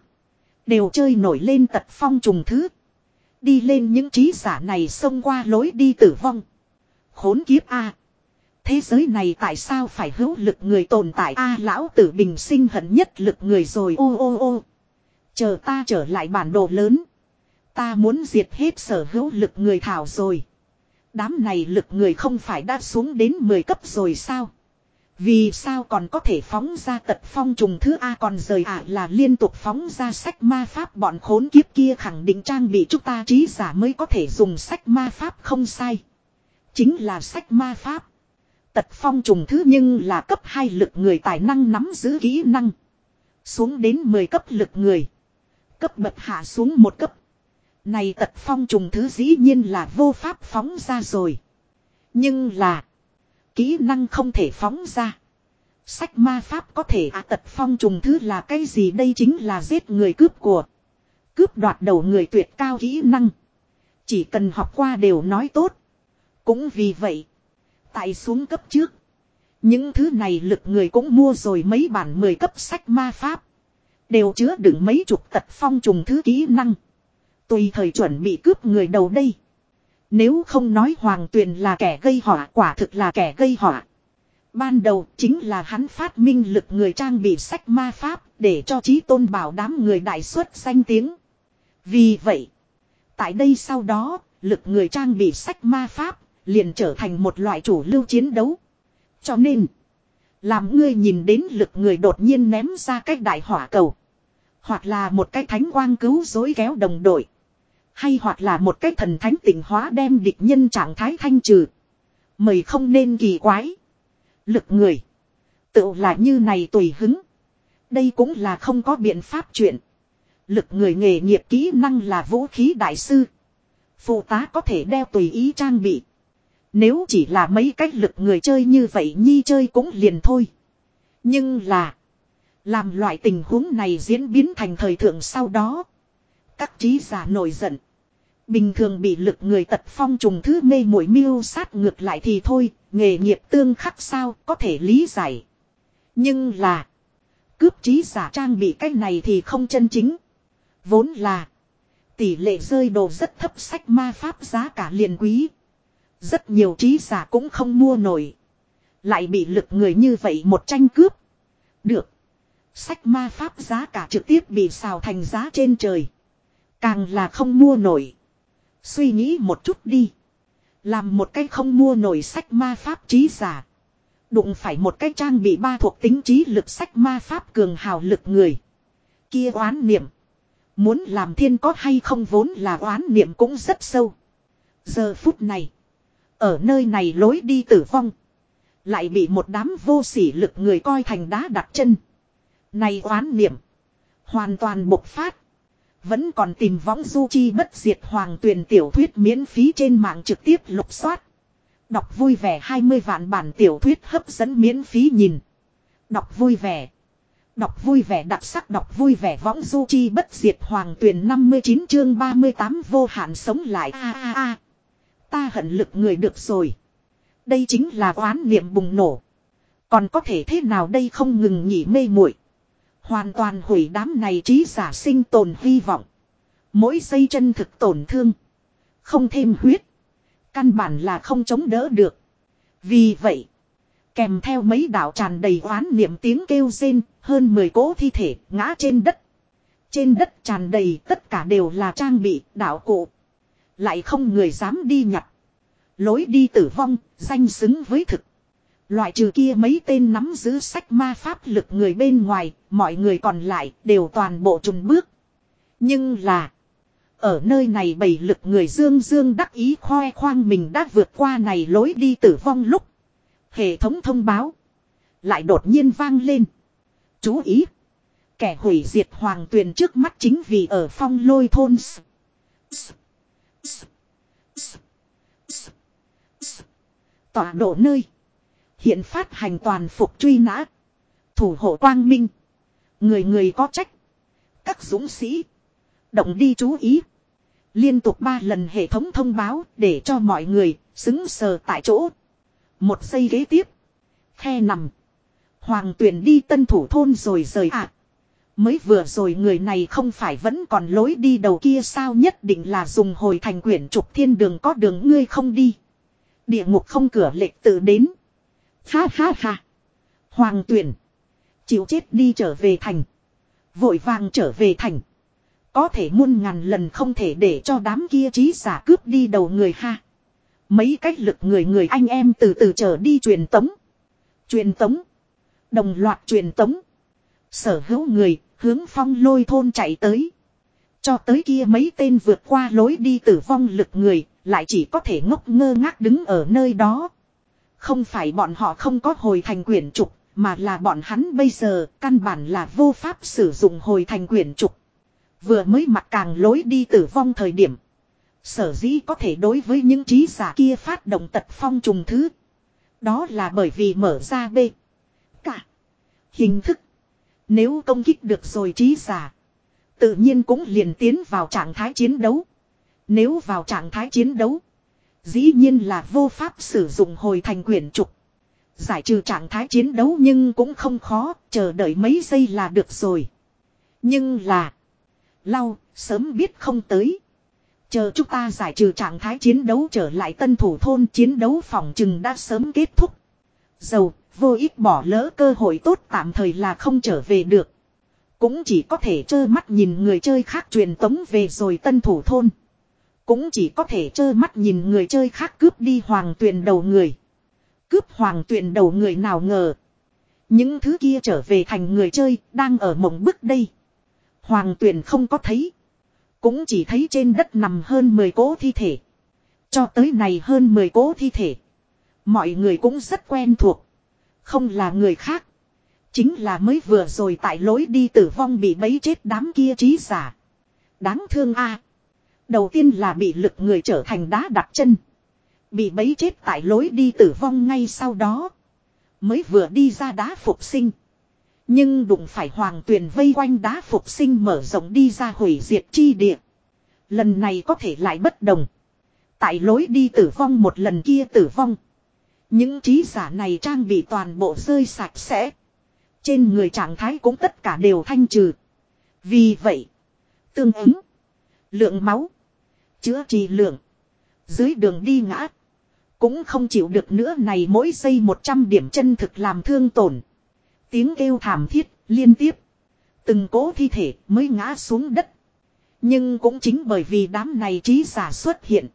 Đều chơi nổi lên tật phong trùng thứ. Đi lên những trí giả này xông qua lối đi tử vong. Khốn kiếp A. Thế giới này tại sao phải hữu lực người tồn tại A lão tử bình sinh hận nhất lực người rồi, ô ô ô. Chờ ta trở lại bản đồ lớn. Ta muốn diệt hết sở hữu lực người thảo rồi. Đám này lực người không phải đã xuống đến 10 cấp rồi sao? Vì sao còn có thể phóng ra tật phong trùng thứ A còn rời ạ là liên tục phóng ra sách ma pháp bọn khốn kiếp kia khẳng định trang bị chúng ta trí giả mới có thể dùng sách ma pháp không sai. Chính là sách ma pháp. Tật phong trùng thứ nhưng là cấp 2 lực người tài năng nắm giữ kỹ năng. Xuống đến 10 cấp lực người. Cấp bậc hạ xuống một cấp. Này tật phong trùng thứ dĩ nhiên là vô pháp phóng ra rồi. Nhưng là. Kỹ năng không thể phóng ra. Sách ma pháp có thể à tật phong trùng thứ là cái gì đây chính là giết người cướp của. Cướp đoạt đầu người tuyệt cao kỹ năng. Chỉ cần học qua đều nói tốt. Cũng vì vậy. Tại xuống cấp trước. Những thứ này lực người cũng mua rồi mấy bản 10 cấp sách ma pháp. Đều chứa đựng mấy chục tật phong trùng thứ kỹ năng. Tùy thời chuẩn bị cướp người đầu đây. Nếu không nói Hoàng Tuyền là kẻ gây họa quả thực là kẻ gây họa. Ban đầu chính là hắn phát minh lực người trang bị sách ma pháp để cho trí tôn bảo đám người đại xuất danh tiếng. Vì vậy, tại đây sau đó, lực người trang bị sách ma pháp liền trở thành một loại chủ lưu chiến đấu. Cho nên, làm ngươi nhìn đến lực người đột nhiên ném ra cách đại hỏa cầu. Hoặc là một cái thánh quang cứu dối kéo đồng đội. Hay hoặc là một cái thần thánh tỉnh hóa đem địch nhân trạng thái thanh trừ. Mời không nên kỳ quái. Lực người. Tự là như này tùy hứng. Đây cũng là không có biện pháp chuyện. Lực người nghề nghiệp kỹ năng là vũ khí đại sư. Phụ tá có thể đeo tùy ý trang bị. Nếu chỉ là mấy cách lực người chơi như vậy nhi chơi cũng liền thôi. Nhưng là. Làm loại tình huống này diễn biến thành thời thượng sau đó. Các trí giả nổi giận. Bình thường bị lực người tật phong trùng thứ mê muội miêu sát ngược lại thì thôi, nghề nghiệp tương khắc sao có thể lý giải. Nhưng là. Cướp trí giả trang bị cái này thì không chân chính. Vốn là. Tỷ lệ rơi đồ rất thấp sách ma pháp giá cả liền quý. Rất nhiều trí giả cũng không mua nổi. Lại bị lực người như vậy một tranh cướp. Được. Sách ma pháp giá cả trực tiếp bị xào thành giá trên trời. Càng là không mua nổi. Suy nghĩ một chút đi. Làm một cái không mua nổi sách ma pháp trí giả. Đụng phải một cái trang bị ba thuộc tính trí lực sách ma pháp cường hào lực người. Kia oán niệm. Muốn làm thiên có hay không vốn là oán niệm cũng rất sâu. Giờ phút này. Ở nơi này lối đi tử vong. Lại bị một đám vô sỉ lực người coi thành đá đặt chân. Này oán niệm. Hoàn toàn bộc phát. Vẫn còn tìm võng du chi bất diệt hoàng tuyển tiểu thuyết miễn phí trên mạng trực tiếp lục soát. Đọc vui vẻ 20 vạn bản tiểu thuyết hấp dẫn miễn phí nhìn. Đọc vui vẻ. Đọc vui vẻ đặc sắc đọc vui vẻ võng du chi bất diệt hoàng tuyển 59 chương 38 vô hạn sống lại a a a. Ta hận lực người được rồi. Đây chính là oán niệm bùng nổ. Còn có thể thế nào đây không ngừng nghỉ mê muội Hoàn toàn hủy đám này trí giả sinh tồn hy vọng. Mỗi giây chân thực tổn thương. Không thêm huyết. Căn bản là không chống đỡ được. Vì vậy. Kèm theo mấy đạo tràn đầy oán niệm tiếng kêu rên. Hơn 10 cỗ thi thể ngã trên đất. Trên đất tràn đầy tất cả đều là trang bị đạo cụ. Lại không người dám đi nhặt. Lối đi tử vong, danh xứng với thực. Loại trừ kia mấy tên nắm giữ sách ma pháp lực người bên ngoài, mọi người còn lại đều toàn bộ trùng bước. Nhưng là, ở nơi này bầy lực người dương dương đắc ý khoe khoang mình đã vượt qua này lối đi tử vong lúc. Hệ thống thông báo, lại đột nhiên vang lên. Chú ý, kẻ hủy diệt hoàng tuyền trước mắt chính vì ở phong lôi thôn. Tọa độ nơi. Hiện phát hành toàn phục truy nã. Thủ hộ quang minh. Người người có trách. Các dũng sĩ. Động đi chú ý. Liên tục ba lần hệ thống thông báo để cho mọi người xứng sờ tại chỗ. Một giây ghế tiếp. Khe nằm. Hoàng tuyển đi tân thủ thôn rồi rời ạ. À. Mới vừa rồi người này không phải vẫn còn lối đi đầu kia sao nhất định là dùng hồi thành quyển trục thiên đường có đường ngươi không đi. Địa ngục không cửa lệch tự đến. Ha ha ha. Hoàng tuyển. Chịu chết đi trở về thành. Vội vàng trở về thành. Có thể muôn ngàn lần không thể để cho đám kia trí giả cướp đi đầu người ha. Mấy cách lực người người anh em từ từ trở đi truyền tống. Truyền tống. Đồng loạt truyền tống. Sở hữu người hướng phong lôi thôn chạy tới. Cho tới kia mấy tên vượt qua lối đi tử vong lực người, lại chỉ có thể ngốc ngơ ngác đứng ở nơi đó. Không phải bọn họ không có hồi thành quyển trục, mà là bọn hắn bây giờ căn bản là vô pháp sử dụng hồi thành quyển trục. Vừa mới mặt càng lối đi tử vong thời điểm. Sở dĩ có thể đối với những trí giả kia phát động tật phong trùng thứ. Đó là bởi vì mở ra B. Cả. Hình thức. Nếu công kích được rồi trí giả. Tự nhiên cũng liền tiến vào trạng thái chiến đấu. Nếu vào trạng thái chiến đấu. Dĩ nhiên là vô pháp sử dụng hồi thành quyển trục. Giải trừ trạng thái chiến đấu nhưng cũng không khó, chờ đợi mấy giây là được rồi. Nhưng là... Lau, sớm biết không tới. Chờ chúng ta giải trừ trạng thái chiến đấu trở lại tân thủ thôn chiến đấu phòng chừng đã sớm kết thúc. Dầu, vô ích bỏ lỡ cơ hội tốt tạm thời là không trở về được. Cũng chỉ có thể trơ mắt nhìn người chơi khác truyền tống về rồi tân thủ thôn. Cũng chỉ có thể trơ mắt nhìn người chơi khác cướp đi hoàng tuyền đầu người. Cướp hoàng tuyền đầu người nào ngờ. Những thứ kia trở về thành người chơi đang ở mộng bức đây. Hoàng tuyền không có thấy. Cũng chỉ thấy trên đất nằm hơn 10 cố thi thể. Cho tới này hơn 10 cố thi thể. Mọi người cũng rất quen thuộc. Không là người khác. Chính là mới vừa rồi tại lối đi tử vong bị bấy chết đám kia trí giả. Đáng thương a Đầu tiên là bị lực người trở thành đá đặt chân. Bị bấy chết tại lối đi tử vong ngay sau đó. Mới vừa đi ra đá phục sinh. Nhưng đụng phải hoàng tuyền vây quanh đá phục sinh mở rộng đi ra hủy diệt chi địa. Lần này có thể lại bất đồng. Tại lối đi tử vong một lần kia tử vong. Những trí giả này trang bị toàn bộ rơi sạch sẽ. Trên người trạng thái cũng tất cả đều thanh trừ. Vì vậy, tương ứng, lượng máu, chữa trị lượng, dưới đường đi ngã, cũng không chịu được nữa này mỗi giây 100 điểm chân thực làm thương tổn. Tiếng kêu thảm thiết, liên tiếp. Từng cố thi thể mới ngã xuống đất. Nhưng cũng chính bởi vì đám này trí giả xuất hiện.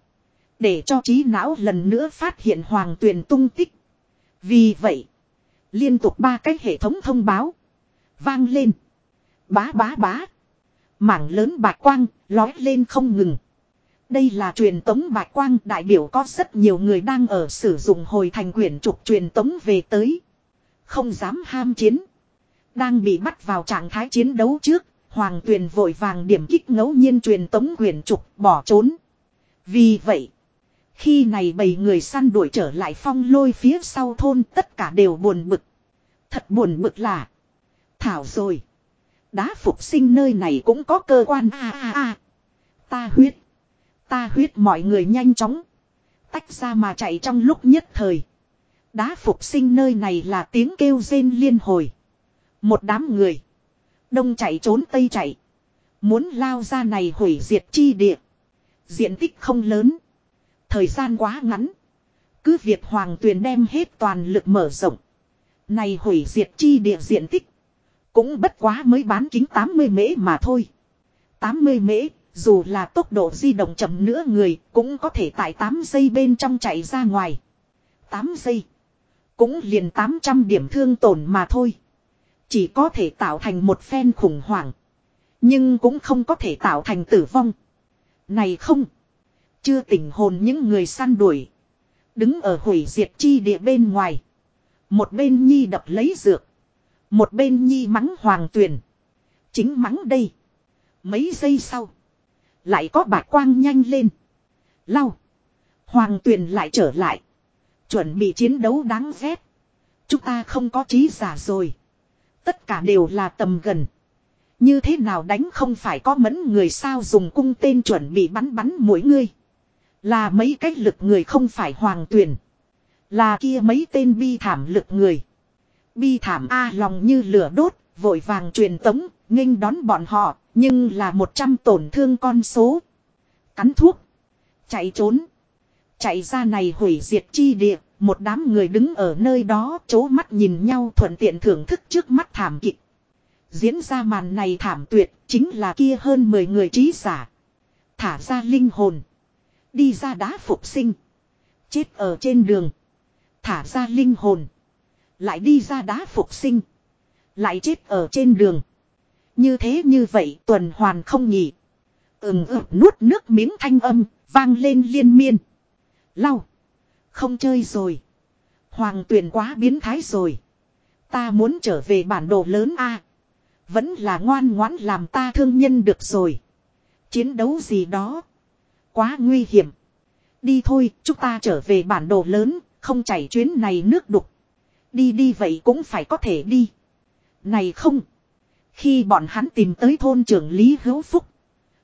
Để cho trí não lần nữa phát hiện hoàng tuyền tung tích. Vì vậy, liên tục ba cái hệ thống thông báo. Vang lên. Bá bá bá. Mảng lớn bạc quang, lói lên không ngừng. Đây là truyền tống bạch quang đại biểu có rất nhiều người đang ở sử dụng hồi thành quyển trục truyền tống về tới. Không dám ham chiến. Đang bị bắt vào trạng thái chiến đấu trước, Hoàng Tuyền vội vàng điểm kích ngẫu nhiên truyền tống quyển trục bỏ trốn. Vì vậy, khi này bầy người săn đuổi trở lại phong lôi phía sau thôn tất cả đều buồn bực. Thật buồn bực là. Thảo rồi. Đá phục sinh nơi này cũng có cơ quan a a a. Ta huyết. Ta huyết mọi người nhanh chóng. Tách ra mà chạy trong lúc nhất thời. Đá phục sinh nơi này là tiếng kêu rên liên hồi. Một đám người. Đông chạy trốn tây chạy. Muốn lao ra này hủy diệt chi địa. Diện tích không lớn. Thời gian quá ngắn. Cứ việc hoàng tuyền đem hết toàn lực mở rộng. Này hủy diệt chi địa diện tích. Cũng bất quá mới bán kính 80 mễ mà thôi. 80 mễ, dù là tốc độ di động chậm nữa người, cũng có thể tại 8 giây bên trong chạy ra ngoài. 8 giây. Cũng liền 800 điểm thương tổn mà thôi. Chỉ có thể tạo thành một phen khủng hoảng. Nhưng cũng không có thể tạo thành tử vong. Này không. Chưa tỉnh hồn những người săn đuổi. Đứng ở hủy diệt chi địa bên ngoài. Một bên nhi đập lấy dược. Một bên nhi mắng hoàng tuyền. Chính mắng đây. Mấy giây sau. Lại có bạc quang nhanh lên. Lau. Hoàng tuyền lại trở lại. Chuẩn bị chiến đấu đáng ghét. Chúng ta không có trí giả rồi. Tất cả đều là tầm gần. Như thế nào đánh không phải có mẫn người sao dùng cung tên chuẩn bị bắn bắn mỗi người. Là mấy cái lực người không phải hoàng tuyển. Là kia mấy tên bi thảm lực người. Bi thảm A lòng như lửa đốt, vội vàng truyền tống, nghênh đón bọn họ, nhưng là một trăm tổn thương con số. Cắn thuốc. Chạy trốn. Chạy ra này hủy diệt chi địa, một đám người đứng ở nơi đó chố mắt nhìn nhau thuận tiện thưởng thức trước mắt thảm kịch. Diễn ra màn này thảm tuyệt, chính là kia hơn 10 người trí giả. Thả ra linh hồn. Đi ra đá phục sinh. Chết ở trên đường. Thả ra linh hồn. Lại đi ra đá phục sinh. Lại chết ở trên đường. Như thế như vậy tuần hoàn không nhỉ. Ừm ừm nuốt nước miếng thanh âm, vang lên liên miên. Lau. Không chơi rồi. Hoàng tuyển quá biến thái rồi. Ta muốn trở về bản đồ lớn A. Vẫn là ngoan ngoãn làm ta thương nhân được rồi. Chiến đấu gì đó. Quá nguy hiểm. Đi thôi, chúng ta trở về bản đồ lớn, không chảy chuyến này nước đục. Đi đi vậy cũng phải có thể đi. Này không. Khi bọn hắn tìm tới thôn trưởng Lý Hữu Phúc.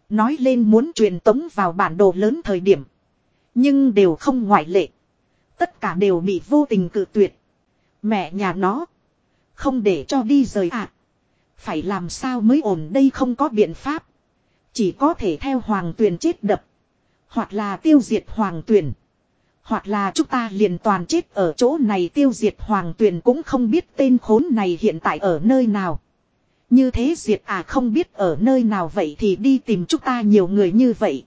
Nói lên muốn truyền tống vào bản đồ lớn thời điểm. Nhưng đều không ngoại lệ. Tất cả đều bị vô tình cự tuyệt. Mẹ nhà nó. Không để cho đi rời ạ. À. Phải làm sao mới ổn đây không có biện pháp. Chỉ có thể theo hoàng tuyền chết đập. Hoặc là tiêu diệt hoàng tuyền. Hoặc là chúng ta liền toàn chết ở chỗ này tiêu diệt hoàng tuyền cũng không biết tên khốn này hiện tại ở nơi nào. Như thế diệt à không biết ở nơi nào vậy thì đi tìm chúng ta nhiều người như vậy.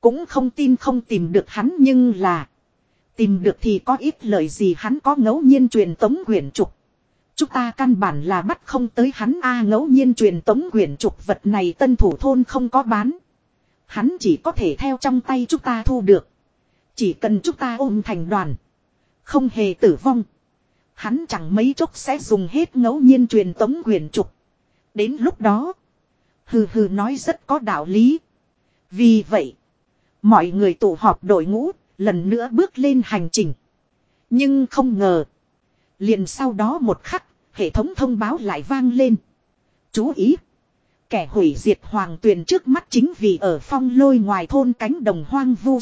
Cũng không tin không tìm được hắn nhưng là. Tìm được thì có ít lời gì hắn có ngẫu nhiên truyền tống quyển trục. Chúng ta căn bản là bắt không tới hắn a à, ngẫu nhiên truyền tống quyển trục vật này tân thủ thôn không có bán. Hắn chỉ có thể theo trong tay chúng ta thu được. Chỉ cần chúng ta ôm thành đoàn. Không hề tử vong. Hắn chẳng mấy chốc sẽ dùng hết ngẫu nhiên truyền tống quyển trục. Đến lúc đó. Hừ hừ nói rất có đạo lý. Vì vậy. Mọi người tụ họp đội ngũ. Lần nữa bước lên hành trình. Nhưng không ngờ. Liền sau đó một khắc. Hệ thống thông báo lại vang lên. Chú ý. Kẻ hủy diệt hoàng tuyền trước mắt chính vì ở phong lôi ngoài thôn cánh đồng hoang vu.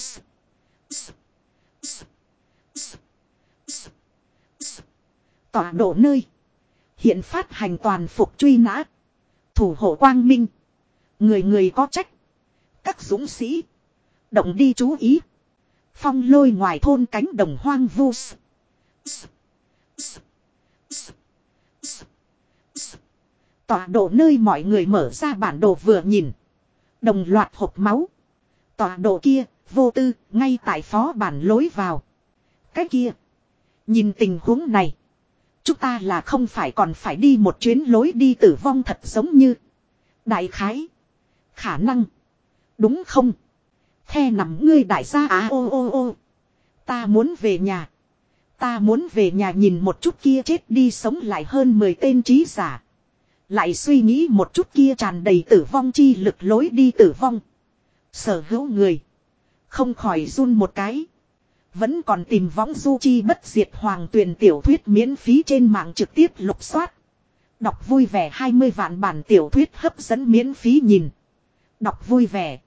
Tọa độ nơi. Hiện phát hành toàn phục truy nã. Thủ hộ quang minh. Người người có trách. Các dũng sĩ. Động đi chú ý. Phong lôi ngoài thôn cánh đồng hoang vu. Tọa độ nơi mọi người mở ra bản đồ vừa nhìn. Đồng loạt hộp máu. Tọa độ kia, vô tư, ngay tại phó bản lối vào. Cái kia. Nhìn tình huống này. Chúng ta là không phải còn phải đi một chuyến lối đi tử vong thật giống như. Đại khái. Khả năng. Đúng không? The nằm ngươi đại gia á ô ô ô. Ta muốn về nhà. Ta muốn về nhà nhìn một chút kia chết đi sống lại hơn 10 tên trí giả. Lại suy nghĩ một chút kia tràn đầy tử vong chi lực lối đi tử vong. Sở hữu người. Không khỏi run một cái. Vẫn còn tìm võng du chi bất diệt hoàng tuyển tiểu thuyết miễn phí trên mạng trực tiếp lục soát. Đọc vui vẻ 20 vạn bản tiểu thuyết hấp dẫn miễn phí nhìn. Đọc vui vẻ.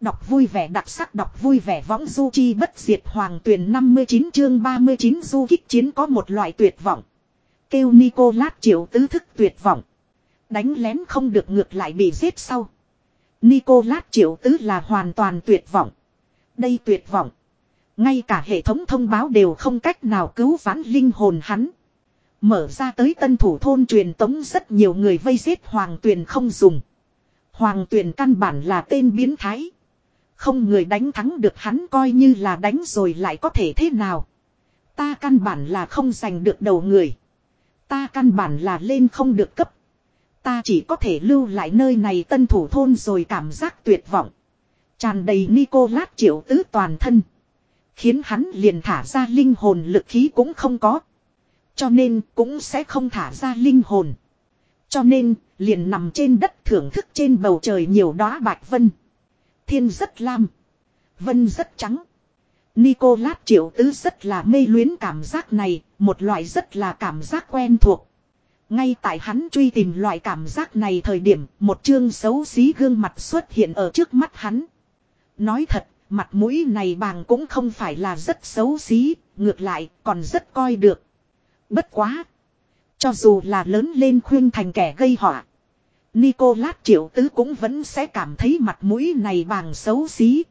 Đọc vui vẻ đặc sắc đọc vui vẻ võng du chi bất diệt hoàng tuyển 59 chương 39 du kích chiến có một loại tuyệt vọng. Kêu Nicolas triệu tứ thức tuyệt vọng. Đánh lén không được ngược lại bị giết sau. Nicolas triệu tứ là hoàn toàn tuyệt vọng. Đây tuyệt vọng. Ngay cả hệ thống thông báo đều không cách nào cứu vãn linh hồn hắn. Mở ra tới tân thủ thôn truyền tống rất nhiều người vây giết hoàng tuyền không dùng. Hoàng tuyền căn bản là tên biến thái. Không người đánh thắng được hắn coi như là đánh rồi lại có thể thế nào. Ta căn bản là không giành được đầu người. Ta căn bản là lên không được cấp. Ta chỉ có thể lưu lại nơi này tân thủ thôn rồi cảm giác tuyệt vọng. Tràn đầy Nicolas triệu tứ toàn thân. Khiến hắn liền thả ra linh hồn lực khí cũng không có. Cho nên cũng sẽ không thả ra linh hồn. Cho nên liền nằm trên đất thưởng thức trên bầu trời nhiều đóa bạch vân. Thiên rất lam. Vân rất trắng. Nicolas triệu tứ rất là mê luyến cảm giác này, một loại rất là cảm giác quen thuộc. Ngay tại hắn truy tìm loại cảm giác này thời điểm, một chương xấu xí gương mặt xuất hiện ở trước mắt hắn. Nói thật, mặt mũi này bàng cũng không phải là rất xấu xí, ngược lại còn rất coi được. Bất quá. Cho dù là lớn lên khuyên thành kẻ gây họa. Nicolas triệu tứ cũng vẫn sẽ cảm thấy mặt mũi này bàng xấu xí.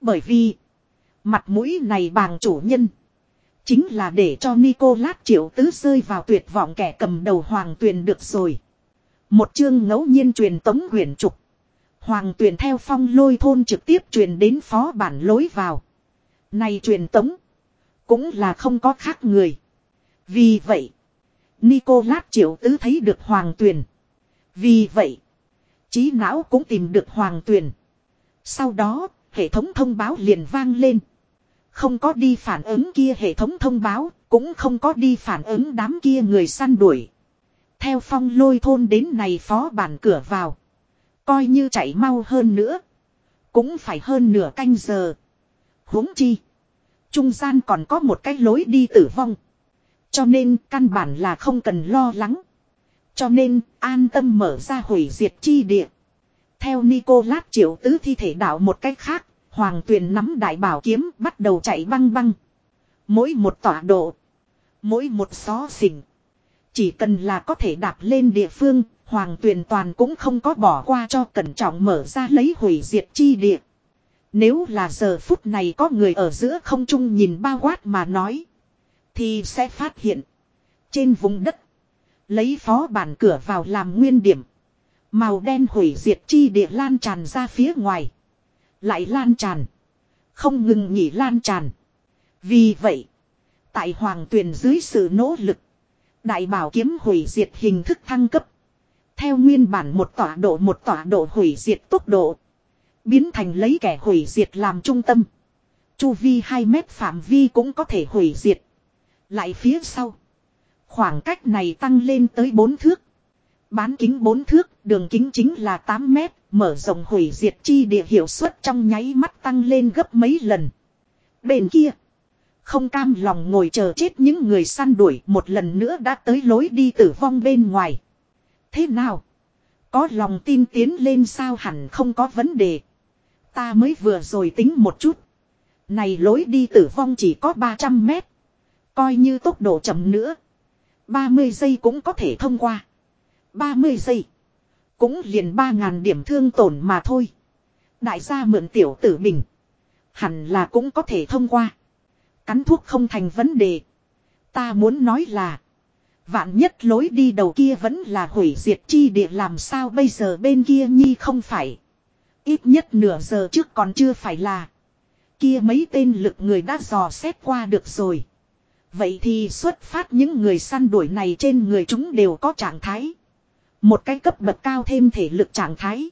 Bởi vì. Mặt mũi này bàng chủ nhân. Chính là để cho Nicolas triệu tứ rơi vào tuyệt vọng kẻ cầm đầu hoàng tuyền được rồi. Một chương ngẫu nhiên truyền tống huyền trục. Hoàng tuyền theo phong lôi thôn trực tiếp truyền đến phó bản lối vào. Này truyền tống. Cũng là không có khác người. Vì vậy. Nicolas triệu tứ thấy được hoàng tuyền. Vì vậy. Trí não cũng tìm được hoàng tuyền. Sau đó, hệ thống thông báo liền vang lên. Không có đi phản ứng kia hệ thống thông báo, cũng không có đi phản ứng đám kia người săn đuổi. Theo phong lôi thôn đến này phó bản cửa vào. Coi như chạy mau hơn nữa. Cũng phải hơn nửa canh giờ. huống chi. Trung gian còn có một cái lối đi tử vong. Cho nên căn bản là không cần lo lắng. Cho nên an tâm mở ra hủy diệt chi địa. theo Nicolas triệu tứ thi thể đạo một cách khác, hoàng tuyền nắm đại bảo kiếm bắt đầu chạy băng băng. Mỗi một tọa độ, mỗi một xó xỉnh. Chỉ cần là có thể đạp lên địa phương, hoàng tuyền toàn cũng không có bỏ qua cho cẩn trọng mở ra lấy hủy diệt chi địa. Nếu là giờ phút này có người ở giữa không trung nhìn bao quát mà nói. Thì sẽ phát hiện. Trên vùng đất. Lấy phó bản cửa vào làm nguyên điểm. Màu đen hủy diệt chi địa lan tràn ra phía ngoài. Lại lan tràn. Không ngừng nghỉ lan tràn. Vì vậy. Tại hoàng tuyền dưới sự nỗ lực. Đại bảo kiếm hủy diệt hình thức thăng cấp. Theo nguyên bản một tọa độ một tọa độ hủy diệt tốc độ. Biến thành lấy kẻ hủy diệt làm trung tâm. Chu vi 2 mét phạm vi cũng có thể hủy diệt. Lại phía sau. Khoảng cách này tăng lên tới 4 thước. Bán kính 4 thước, đường kính chính là 8 mét, mở rộng hủy diệt chi địa hiệu suất trong nháy mắt tăng lên gấp mấy lần. Bên kia, không cam lòng ngồi chờ chết những người săn đuổi một lần nữa đã tới lối đi tử vong bên ngoài. Thế nào? Có lòng tin tiến lên sao hẳn không có vấn đề. Ta mới vừa rồi tính một chút. Này lối đi tử vong chỉ có 300 mét. Coi như tốc độ chậm nữa. 30 giây cũng có thể thông qua. 30 giây. Cũng liền 3.000 điểm thương tổn mà thôi. Đại gia mượn tiểu tử mình. Hẳn là cũng có thể thông qua. Cắn thuốc không thành vấn đề. Ta muốn nói là. Vạn nhất lối đi đầu kia vẫn là hủy diệt chi địa làm sao bây giờ bên kia nhi không phải. Ít nhất nửa giờ trước còn chưa phải là. Kia mấy tên lực người đã dò xét qua được rồi. Vậy thì xuất phát những người săn đuổi này trên người chúng đều có trạng thái. Một cái cấp bậc cao thêm thể lực trạng thái.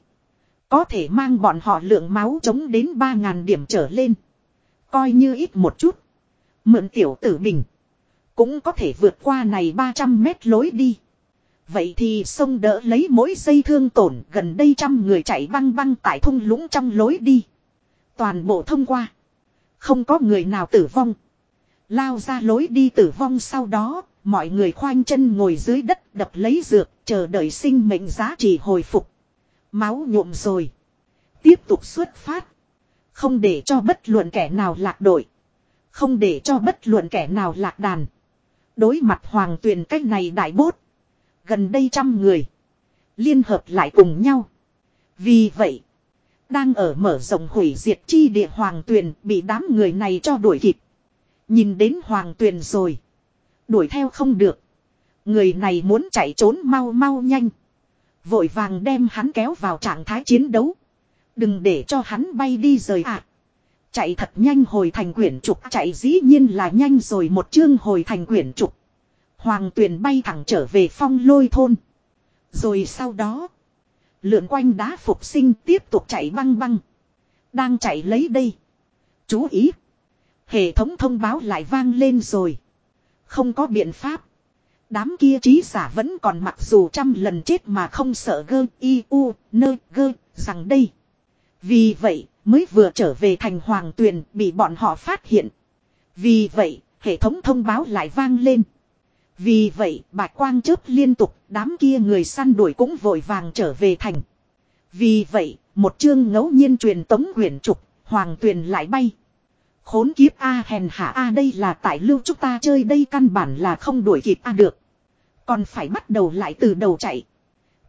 Có thể mang bọn họ lượng máu chống đến 3.000 điểm trở lên. Coi như ít một chút. Mượn tiểu tử bình. Cũng có thể vượt qua này 300 mét lối đi. Vậy thì sông đỡ lấy mỗi giây thương tổn gần đây trăm người chạy băng băng tại thung lũng trong lối đi. Toàn bộ thông qua. Không có người nào tử vong. Lao ra lối đi tử vong sau đó, mọi người khoanh chân ngồi dưới đất đập lấy dược, chờ đợi sinh mệnh giá trị hồi phục. Máu nhuộm rồi. Tiếp tục xuất phát. Không để cho bất luận kẻ nào lạc đội. Không để cho bất luận kẻ nào lạc đàn. Đối mặt hoàng tuyền cách này đại bốt. Gần đây trăm người. Liên hợp lại cùng nhau. Vì vậy. Đang ở mở rộng hủy diệt chi địa hoàng tuyền bị đám người này cho đuổi kịp. Nhìn đến hoàng tuyền rồi. Đuổi theo không được. Người này muốn chạy trốn mau mau nhanh. Vội vàng đem hắn kéo vào trạng thái chiến đấu. Đừng để cho hắn bay đi rời ạ. Chạy thật nhanh hồi thành quyển trục, chạy dĩ nhiên là nhanh rồi một chương hồi thành quyển trục. Hoàng tuyền bay thẳng trở về phong lôi thôn. Rồi sau đó. Lượn quanh đá phục sinh tiếp tục chạy băng băng. Đang chạy lấy đây. Chú ý. Hệ thống thông báo lại vang lên rồi. Không có biện pháp. Đám kia trí giả vẫn còn mặc dù trăm lần chết mà không sợ gơ y u, nơ, gơ, rằng đây. Vì vậy mới vừa trở về thành hoàng tuyền bị bọn họ phát hiện. Vì vậy, hệ thống thông báo lại vang lên. Vì vậy, bạch quang chớp liên tục, đám kia người săn đuổi cũng vội vàng trở về thành. Vì vậy, một chương ngẫu nhiên truyền tống quyển trục, hoàng tuyền lại bay. Khốn kiếp A hèn hạ A đây là tại lưu chúng ta chơi đây căn bản là không đuổi kịp A được. Còn phải bắt đầu lại từ đầu chạy.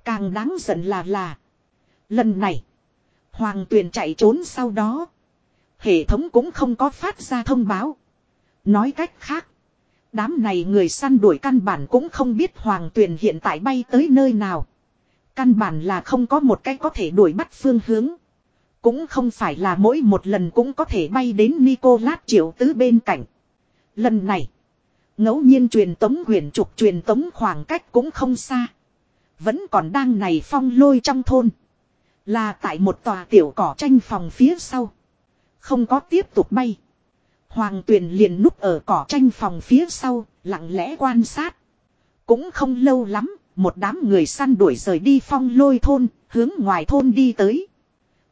Càng đáng giận là là. Lần này. Hoàng tuyền chạy trốn sau đó. Hệ thống cũng không có phát ra thông báo. Nói cách khác. Đám này người săn đuổi căn bản cũng không biết hoàng tuyền hiện tại bay tới nơi nào. Căn bản là không có một cái có thể đuổi bắt phương hướng. Cũng không phải là mỗi một lần cũng có thể bay đến Nicolas triệu tứ bên cạnh. Lần này. ngẫu nhiên truyền tống huyền trục truyền tống khoảng cách cũng không xa. Vẫn còn đang này phong lôi trong thôn. Là tại một tòa tiểu cỏ tranh phòng phía sau. Không có tiếp tục bay. Hoàng tuyền liền núp ở cỏ tranh phòng phía sau, lặng lẽ quan sát. Cũng không lâu lắm, một đám người săn đuổi rời đi phong lôi thôn, hướng ngoài thôn đi tới.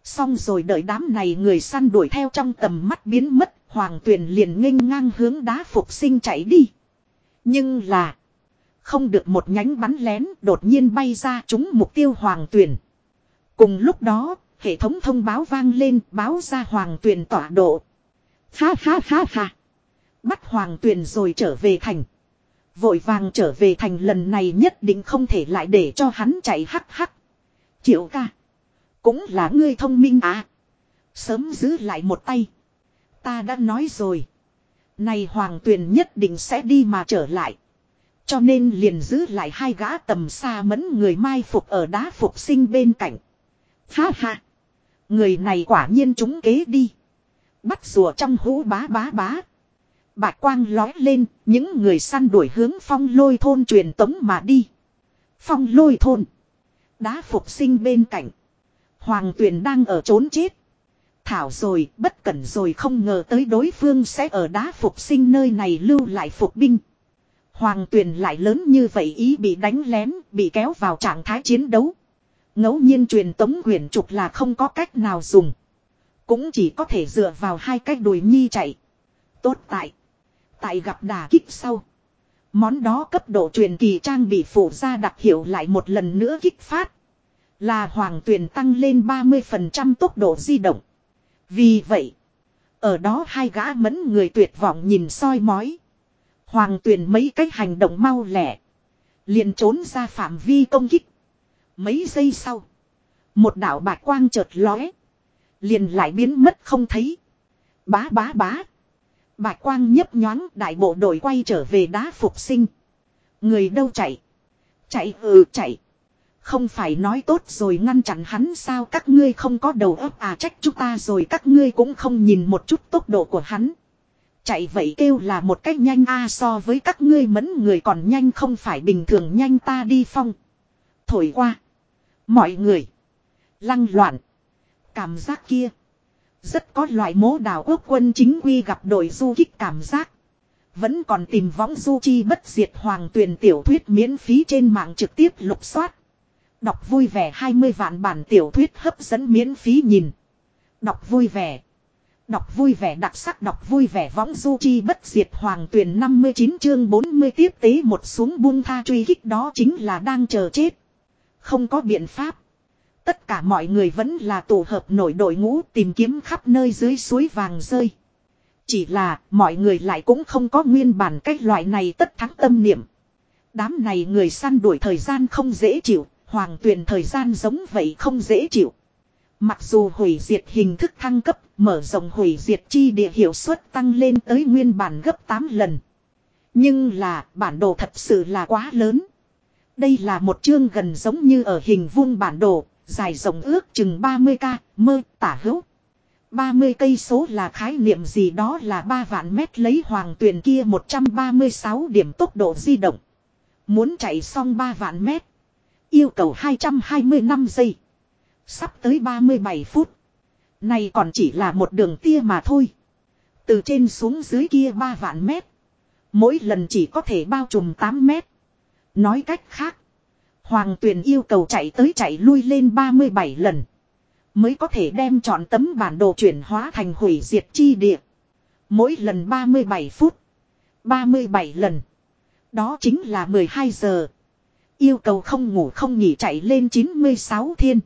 Xong rồi đợi đám này người săn đuổi theo trong tầm mắt biến mất, hoàng tuyền liền nghênh ngang hướng đá phục sinh chạy đi. Nhưng là, không được một nhánh bắn lén đột nhiên bay ra trúng mục tiêu hoàng tuyền. Cùng lúc đó, hệ thống thông báo vang lên báo ra hoàng tuyền tọa độ. Ha ha ha ha. Bắt hoàng tuyền rồi trở về thành. Vội vàng trở về thành lần này nhất định không thể lại để cho hắn chạy hắc hắc. Triệu ca. Cũng là ngươi thông minh à. Sớm giữ lại một tay. Ta đã nói rồi. Này hoàng tuyền nhất định sẽ đi mà trở lại. Cho nên liền giữ lại hai gã tầm xa mẫn người mai phục ở đá phục sinh bên cạnh. Ha ha. Người này quả nhiên chúng kế đi. Bắt rùa trong hũ bá bá bá. Bạch quang lói lên, những người săn đuổi hướng phong lôi thôn truyền tống mà đi. Phong lôi thôn. Đá phục sinh bên cạnh. Hoàng tuyền đang ở trốn chết. Thảo rồi, bất cẩn rồi không ngờ tới đối phương sẽ ở đá phục sinh nơi này lưu lại phục binh. Hoàng tuyền lại lớn như vậy ý bị đánh lén, bị kéo vào trạng thái chiến đấu ngẫu nhiên truyền tống huyền trục là không có cách nào dùng. Cũng chỉ có thể dựa vào hai cách đùi nhi chạy. Tốt tại. Tại gặp đà kích sau. Món đó cấp độ truyền kỳ trang bị phủ ra đặc hiệu lại một lần nữa kích phát. Là hoàng tuyền tăng lên 30% tốc độ di động. Vì vậy. Ở đó hai gã mẫn người tuyệt vọng nhìn soi mói. Hoàng tuyền mấy cách hành động mau lẻ. liền trốn ra phạm vi công kích. Mấy giây sau. Một đạo bạch quang chợt lóe. Liền lại biến mất không thấy. Bá bá bá. Bạch quang nhấp nhoáng, đại bộ đội quay trở về đá phục sinh. Người đâu chạy. Chạy ừ chạy. Không phải nói tốt rồi ngăn chặn hắn sao các ngươi không có đầu óc à trách chúng ta rồi, các ngươi cũng không nhìn một chút tốc độ của hắn. Chạy vậy kêu là một cách nhanh a, so với các ngươi mẫn người còn nhanh không phải bình thường, nhanh ta đi phong. Thổi qua. Mọi người. Lăng loạn. Cảm giác kia. Rất có loại mố đào quốc quân chính quy gặp đội du kích cảm giác. Vẫn còn tìm võng du chi bất diệt hoàng tuyền tiểu thuyết miễn phí trên mạng trực tiếp lục soát. Đọc vui vẻ 20 vạn bản tiểu thuyết hấp dẫn miễn phí nhìn. Đọc vui vẻ. Đọc vui vẻ đặc sắc đọc vui vẻ võng du chi bất diệt hoàng tuyển 59 chương 40 tiếp tế một xuống buông tha truy kích đó chính là đang chờ chết. Không có biện pháp. Tất cả mọi người vẫn là tổ hợp nổi đội ngũ tìm kiếm khắp nơi dưới suối vàng rơi. Chỉ là mọi người lại cũng không có nguyên bản cách loại này tất thắng tâm niệm. Đám này người săn đuổi thời gian không dễ chịu, hoàng tuyền thời gian giống vậy không dễ chịu. Mặc dù hủy diệt hình thức thăng cấp, mở rộng hủy diệt chi địa hiệu suất tăng lên tới nguyên bản gấp 8 lần. Nhưng là bản đồ thật sự là quá lớn. Đây là một chương gần giống như ở hình vuông bản đồ, dài rộng ước chừng 30k, mơ, tả hữu. 30 cây số là khái niệm gì đó là 3 vạn mét lấy hoàng tuyền kia 136 điểm tốc độ di động. Muốn chạy xong 3 vạn mét. Yêu cầu 220 năm giây. Sắp tới 37 phút. Này còn chỉ là một đường tia mà thôi. Từ trên xuống dưới kia 3 vạn mét. Mỗi lần chỉ có thể bao trùm 8 mét. Nói cách khác. Hoàng tuyền yêu cầu chạy tới chạy lui lên 37 lần. Mới có thể đem chọn tấm bản đồ chuyển hóa thành hủy diệt chi địa. Mỗi lần 37 phút. 37 lần. Đó chính là 12 giờ. Yêu cầu không ngủ không nghỉ chạy lên 96 thiên.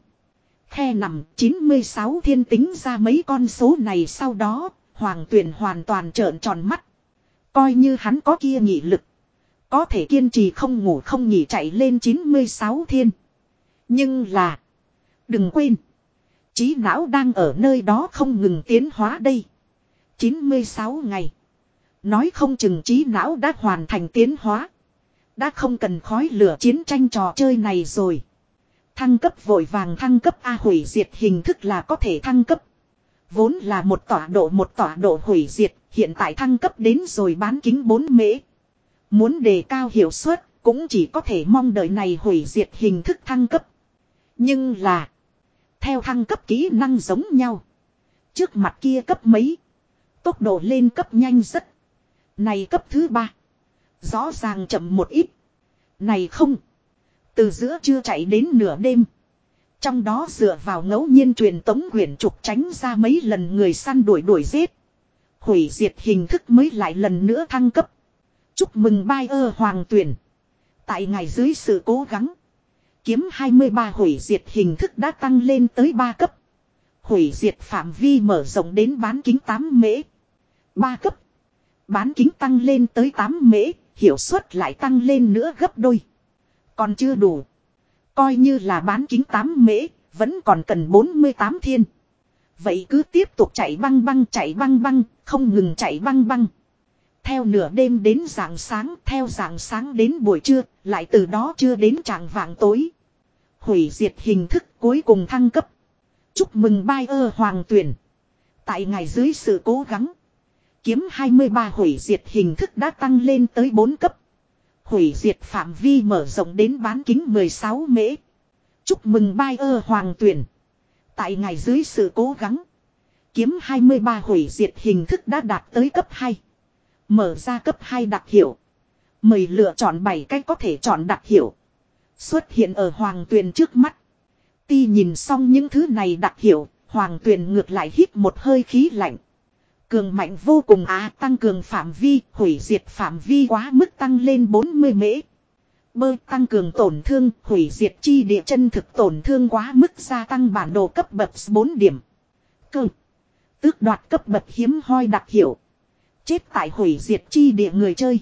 Khe nằm 96 thiên tính ra mấy con số này sau đó, hoàng tuyền hoàn toàn trợn tròn mắt. Coi như hắn có kia nghị lực. Có thể kiên trì không ngủ không nghỉ chạy lên 96 thiên. Nhưng là. Đừng quên. Trí não đang ở nơi đó không ngừng tiến hóa đây. 96 ngày. Nói không chừng trí não đã hoàn thành tiến hóa. Đã không cần khói lửa chiến tranh trò chơi này rồi. Thăng cấp vội vàng thăng cấp A hủy diệt hình thức là có thể thăng cấp. Vốn là một tọa độ một tọa độ hủy diệt, hiện tại thăng cấp đến rồi bán kính 4 mễ. Muốn đề cao hiệu suất, cũng chỉ có thể mong đợi này hủy diệt hình thức thăng cấp. Nhưng là, theo thăng cấp kỹ năng giống nhau. Trước mặt kia cấp mấy, tốc độ lên cấp nhanh rất. Này cấp thứ ba, rõ ràng chậm một ít. Này không, từ giữa chưa chạy đến nửa đêm. Trong đó dựa vào ngẫu nhiên truyền tống quyển trục tránh ra mấy lần người săn đuổi đuổi giết. Hủy diệt hình thức mới lại lần nữa thăng cấp. Chúc mừng bai ơ hoàng tuyển. Tại ngày dưới sự cố gắng. Kiếm 23 hủy diệt hình thức đã tăng lên tới 3 cấp. Hủy diệt phạm vi mở rộng đến bán kính 8 mễ. 3 cấp. Bán kính tăng lên tới 8 mễ, hiệu suất lại tăng lên nữa gấp đôi. Còn chưa đủ. Coi như là bán kính 8 mễ, vẫn còn cần 48 thiên. Vậy cứ tiếp tục chạy băng băng chạy băng băng, không ngừng chạy băng băng. Theo nửa đêm đến rạng sáng, theo rạng sáng đến buổi trưa, lại từ đó chưa đến trạng vạng tối. Hủy diệt hình thức cuối cùng thăng cấp. Chúc mừng bai ơ hoàng tuyển. Tại ngày dưới sự cố gắng. Kiếm 23 hủy diệt hình thức đã tăng lên tới 4 cấp. Hủy diệt phạm vi mở rộng đến bán kính 16 mễ. Chúc mừng bai ơ hoàng tuyển. Tại ngày dưới sự cố gắng. Kiếm 23 hủy diệt hình thức đã đạt tới cấp 2. Mở ra cấp 2 đặc hiệu. Mời lựa chọn 7 cách có thể chọn đặc hiệu. Xuất hiện ở hoàng tuyền trước mắt. Ti nhìn xong những thứ này đặc hiệu, hoàng tuyền ngược lại hít một hơi khí lạnh. Cường mạnh vô cùng á tăng cường phạm vi, hủy diệt phạm vi quá mức tăng lên 40 mễ. Bơ tăng cường tổn thương, hủy diệt chi địa chân thực tổn thương quá mức gia tăng bản đồ cấp bậc 4 điểm. Cơ. Tước đoạt cấp bậc hiếm hoi đặc hiệu. Chết tại hủy diệt chi địa người chơi.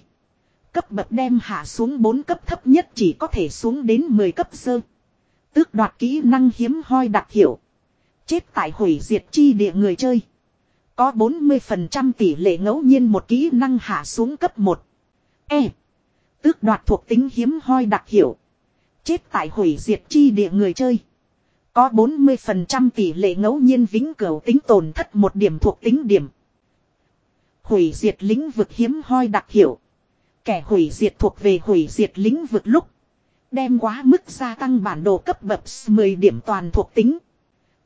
Cấp bậc đem hạ xuống 4 cấp thấp nhất chỉ có thể xuống đến 10 cấp sơ. Tước đoạt kỹ năng hiếm hoi đặc hiệu. Chết tại hủy diệt chi địa người chơi. Có 40% tỷ lệ ngẫu nhiên một kỹ năng hạ xuống cấp 1. E. Tước đoạt thuộc tính hiếm hoi đặc hiệu. Chết tại hủy diệt chi địa người chơi. Có 40% tỷ lệ ngẫu nhiên vĩnh cửu tính tổn thất một điểm thuộc tính điểm. Hủy diệt lĩnh vực hiếm hoi đặc hiệu. Kẻ hủy diệt thuộc về hủy diệt lĩnh vực lúc. Đem quá mức gia tăng bản đồ cấp bậc 10 điểm toàn thuộc tính.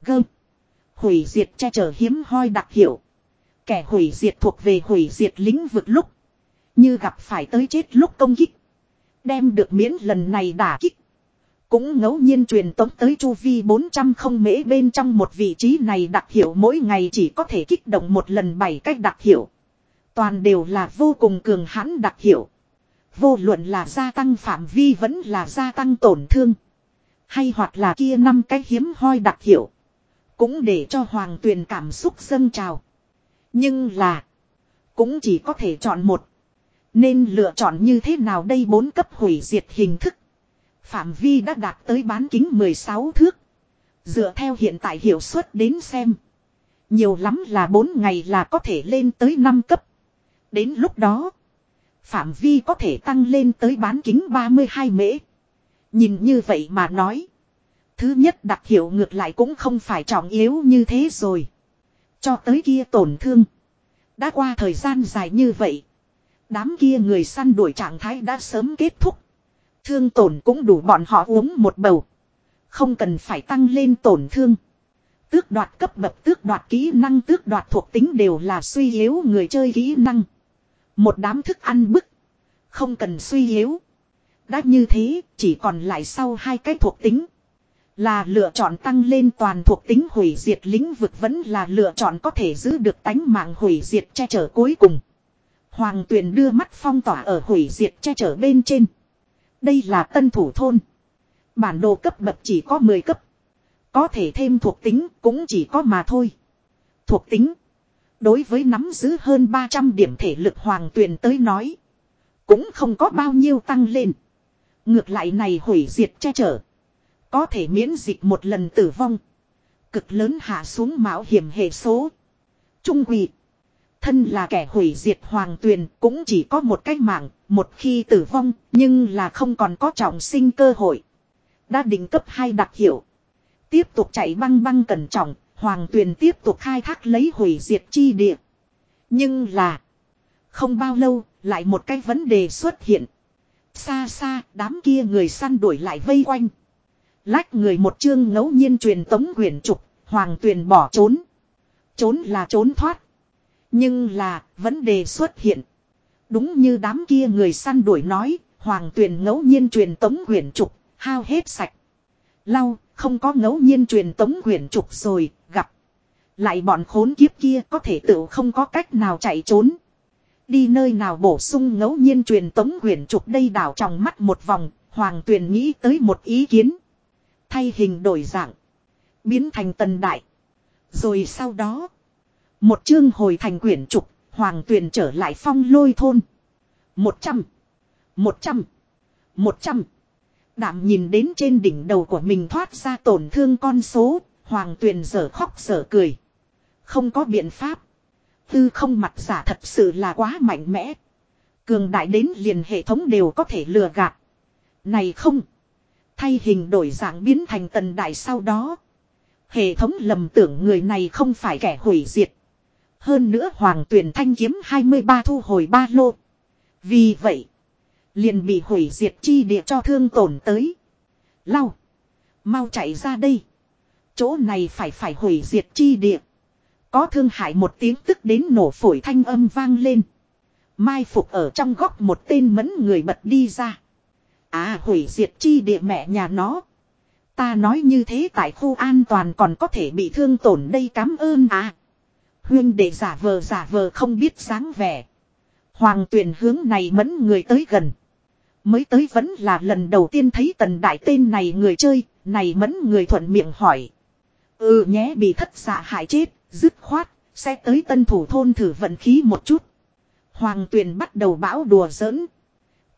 Gơm. Hủy diệt che chở hiếm hoi đặc hiệu. Kẻ hủy diệt thuộc về hủy diệt lĩnh vực lúc. Như gặp phải tới chết lúc công kích. Đem được miễn lần này đả kích. Cũng ngẫu nhiên truyền tống tới chu vi 400 không mễ bên trong một vị trí này đặc hiệu mỗi ngày chỉ có thể kích động một lần bảy cách đặc hiệu. Toàn đều là vô cùng cường hãn đặc hiệu. Vô luận là gia tăng phạm vi vẫn là gia tăng tổn thương. Hay hoặc là kia năm cái hiếm hoi đặc hiệu. Cũng để cho hoàng tuyền cảm xúc dâng trào. Nhưng là. Cũng chỉ có thể chọn một. Nên lựa chọn như thế nào đây bốn cấp hủy diệt hình thức. Phạm vi đã đạt tới bán kính 16 thước. Dựa theo hiện tại hiệu suất đến xem. Nhiều lắm là 4 ngày là có thể lên tới 5 cấp. Đến lúc đó. Phạm vi có thể tăng lên tới bán kính 32 mễ. Nhìn như vậy mà nói. Thứ nhất đặc hiệu ngược lại cũng không phải trọng yếu như thế rồi. Cho tới kia tổn thương. Đã qua thời gian dài như vậy. Đám kia người săn đuổi trạng thái đã sớm kết thúc. Thương tổn cũng đủ bọn họ uống một bầu. Không cần phải tăng lên tổn thương. Tước đoạt cấp bậc, tước đoạt kỹ năng, tước đoạt thuộc tính đều là suy yếu người chơi kỹ năng. Một đám thức ăn bức. Không cần suy yếu. Đã như thế, chỉ còn lại sau hai cái thuộc tính. Là lựa chọn tăng lên toàn thuộc tính hủy diệt lĩnh vực vẫn là lựa chọn có thể giữ được tánh mạng hủy diệt che chở cuối cùng. Hoàng tuyền đưa mắt phong tỏa ở hủy diệt che chở bên trên. Đây là tân thủ thôn. Bản đồ cấp bậc chỉ có 10 cấp. Có thể thêm thuộc tính cũng chỉ có mà thôi. Thuộc tính. Đối với nắm giữ hơn 300 điểm thể lực hoàng tuyền tới nói. Cũng không có bao nhiêu tăng lên. Ngược lại này hủy diệt che chở. Có thể miễn dịch một lần tử vong. Cực lớn hạ xuống mạo hiểm hệ số. Trung quỷ. Thân là kẻ hủy diệt hoàng tuyền cũng chỉ có một cách mạng, một khi tử vong, nhưng là không còn có trọng sinh cơ hội. Đã đỉnh cấp 2 đặc hiệu. Tiếp tục chạy băng băng cẩn trọng, hoàng tuyền tiếp tục khai thác lấy hủy diệt chi địa. Nhưng là, không bao lâu, lại một cái vấn đề xuất hiện. Xa xa, đám kia người săn đuổi lại vây quanh. Lách người một chương ngẫu nhiên truyền tống quyển trục, hoàng tuyền bỏ trốn. Trốn là trốn thoát. Nhưng là, vấn đề xuất hiện. Đúng như đám kia người săn đuổi nói, hoàng tuyền ngẫu nhiên truyền tống quyển trục, hao hết sạch. Lau, không có ngẫu nhiên truyền tống quyển trục rồi, gặp. Lại bọn khốn kiếp kia có thể tự không có cách nào chạy trốn. Đi nơi nào bổ sung ngẫu nhiên truyền tống quyển trục đây đảo trong mắt một vòng, hoàng tuyền nghĩ tới một ý kiến. Thay hình đổi dạng. Biến thành tần đại. Rồi sau đó. Một chương hồi thành quyển trục. Hoàng tuyền trở lại phong lôi thôn. Một trăm. Một trăm. Một trăm. Đạm nhìn đến trên đỉnh đầu của mình thoát ra tổn thương con số. Hoàng tuyền dở khóc dở cười. Không có biện pháp. Tư không mặt giả thật sự là quá mạnh mẽ. Cường đại đến liền hệ thống đều có thể lừa gạt. Này không. Thay hình đổi dạng biến thành tần đại sau đó. Hệ thống lầm tưởng người này không phải kẻ hủy diệt. Hơn nữa hoàng tuyển thanh kiếm 23 thu hồi ba lô. Vì vậy. Liền bị hủy diệt chi địa cho thương tổn tới. Lau. Mau chạy ra đây. Chỗ này phải phải hủy diệt chi địa. Có thương hại một tiếng tức đến nổ phổi thanh âm vang lên. Mai phục ở trong góc một tên mẫn người bật đi ra. À hủy diệt chi địa mẹ nhà nó. Ta nói như thế tại khu an toàn còn có thể bị thương tổn đây cảm ơn à. Huyên để giả vờ giả vờ không biết sáng vẻ. Hoàng tuyển hướng này mẫn người tới gần. Mới tới vẫn là lần đầu tiên thấy tần đại tên này người chơi, này mẫn người thuận miệng hỏi. Ừ nhé bị thất xạ hại chết, dứt khoát, sẽ tới tân thủ thôn thử vận khí một chút. Hoàng tuyền bắt đầu bão đùa giỡn.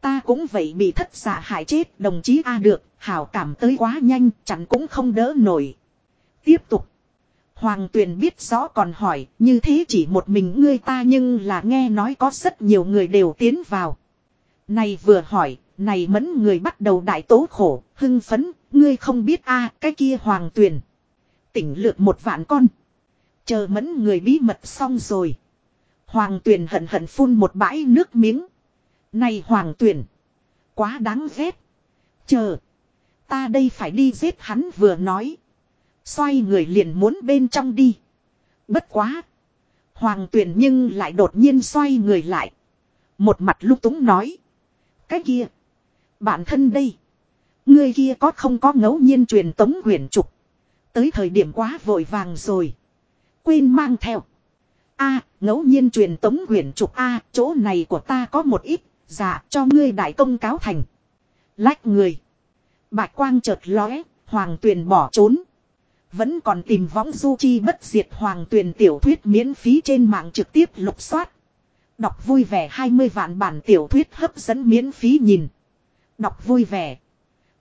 Ta cũng vậy bị thất xạ hại chết đồng chí A được, hảo cảm tới quá nhanh, chẳng cũng không đỡ nổi. Tiếp tục. Hoàng tuyền biết rõ còn hỏi, như thế chỉ một mình ngươi ta nhưng là nghe nói có rất nhiều người đều tiến vào. Này vừa hỏi, này mẫn người bắt đầu đại tố khổ, hưng phấn, ngươi không biết a cái kia hoàng tuyền. Tỉnh lược một vạn con. Chờ mẫn người bí mật xong rồi. Hoàng tuyền hận hận phun một bãi nước miếng. Này hoàng tuyền Quá đáng ghét. Chờ. Ta đây phải đi giết hắn vừa nói. Xoay người liền muốn bên trong đi. Bất quá. Hoàng tuyền nhưng lại đột nhiên xoay người lại. Một mặt lúc túng nói. Cái kia. Bản thân đây. Người kia có không có ngẫu nhiên truyền tống quyển trục. Tới thời điểm quá vội vàng rồi. Quên mang theo. A, ngẫu nhiên truyền tống quyển trục A, chỗ này của ta có một ít, dạ cho ngươi đại công cáo thành. Lách người. Bạch quang chợt lóe, hoàng tuyền bỏ trốn. Vẫn còn tìm võng du chi bất diệt hoàng tuyền tiểu thuyết miễn phí trên mạng trực tiếp lục soát. Đọc vui vẻ 20 vạn bản tiểu thuyết hấp dẫn miễn phí nhìn. Đọc vui vẻ.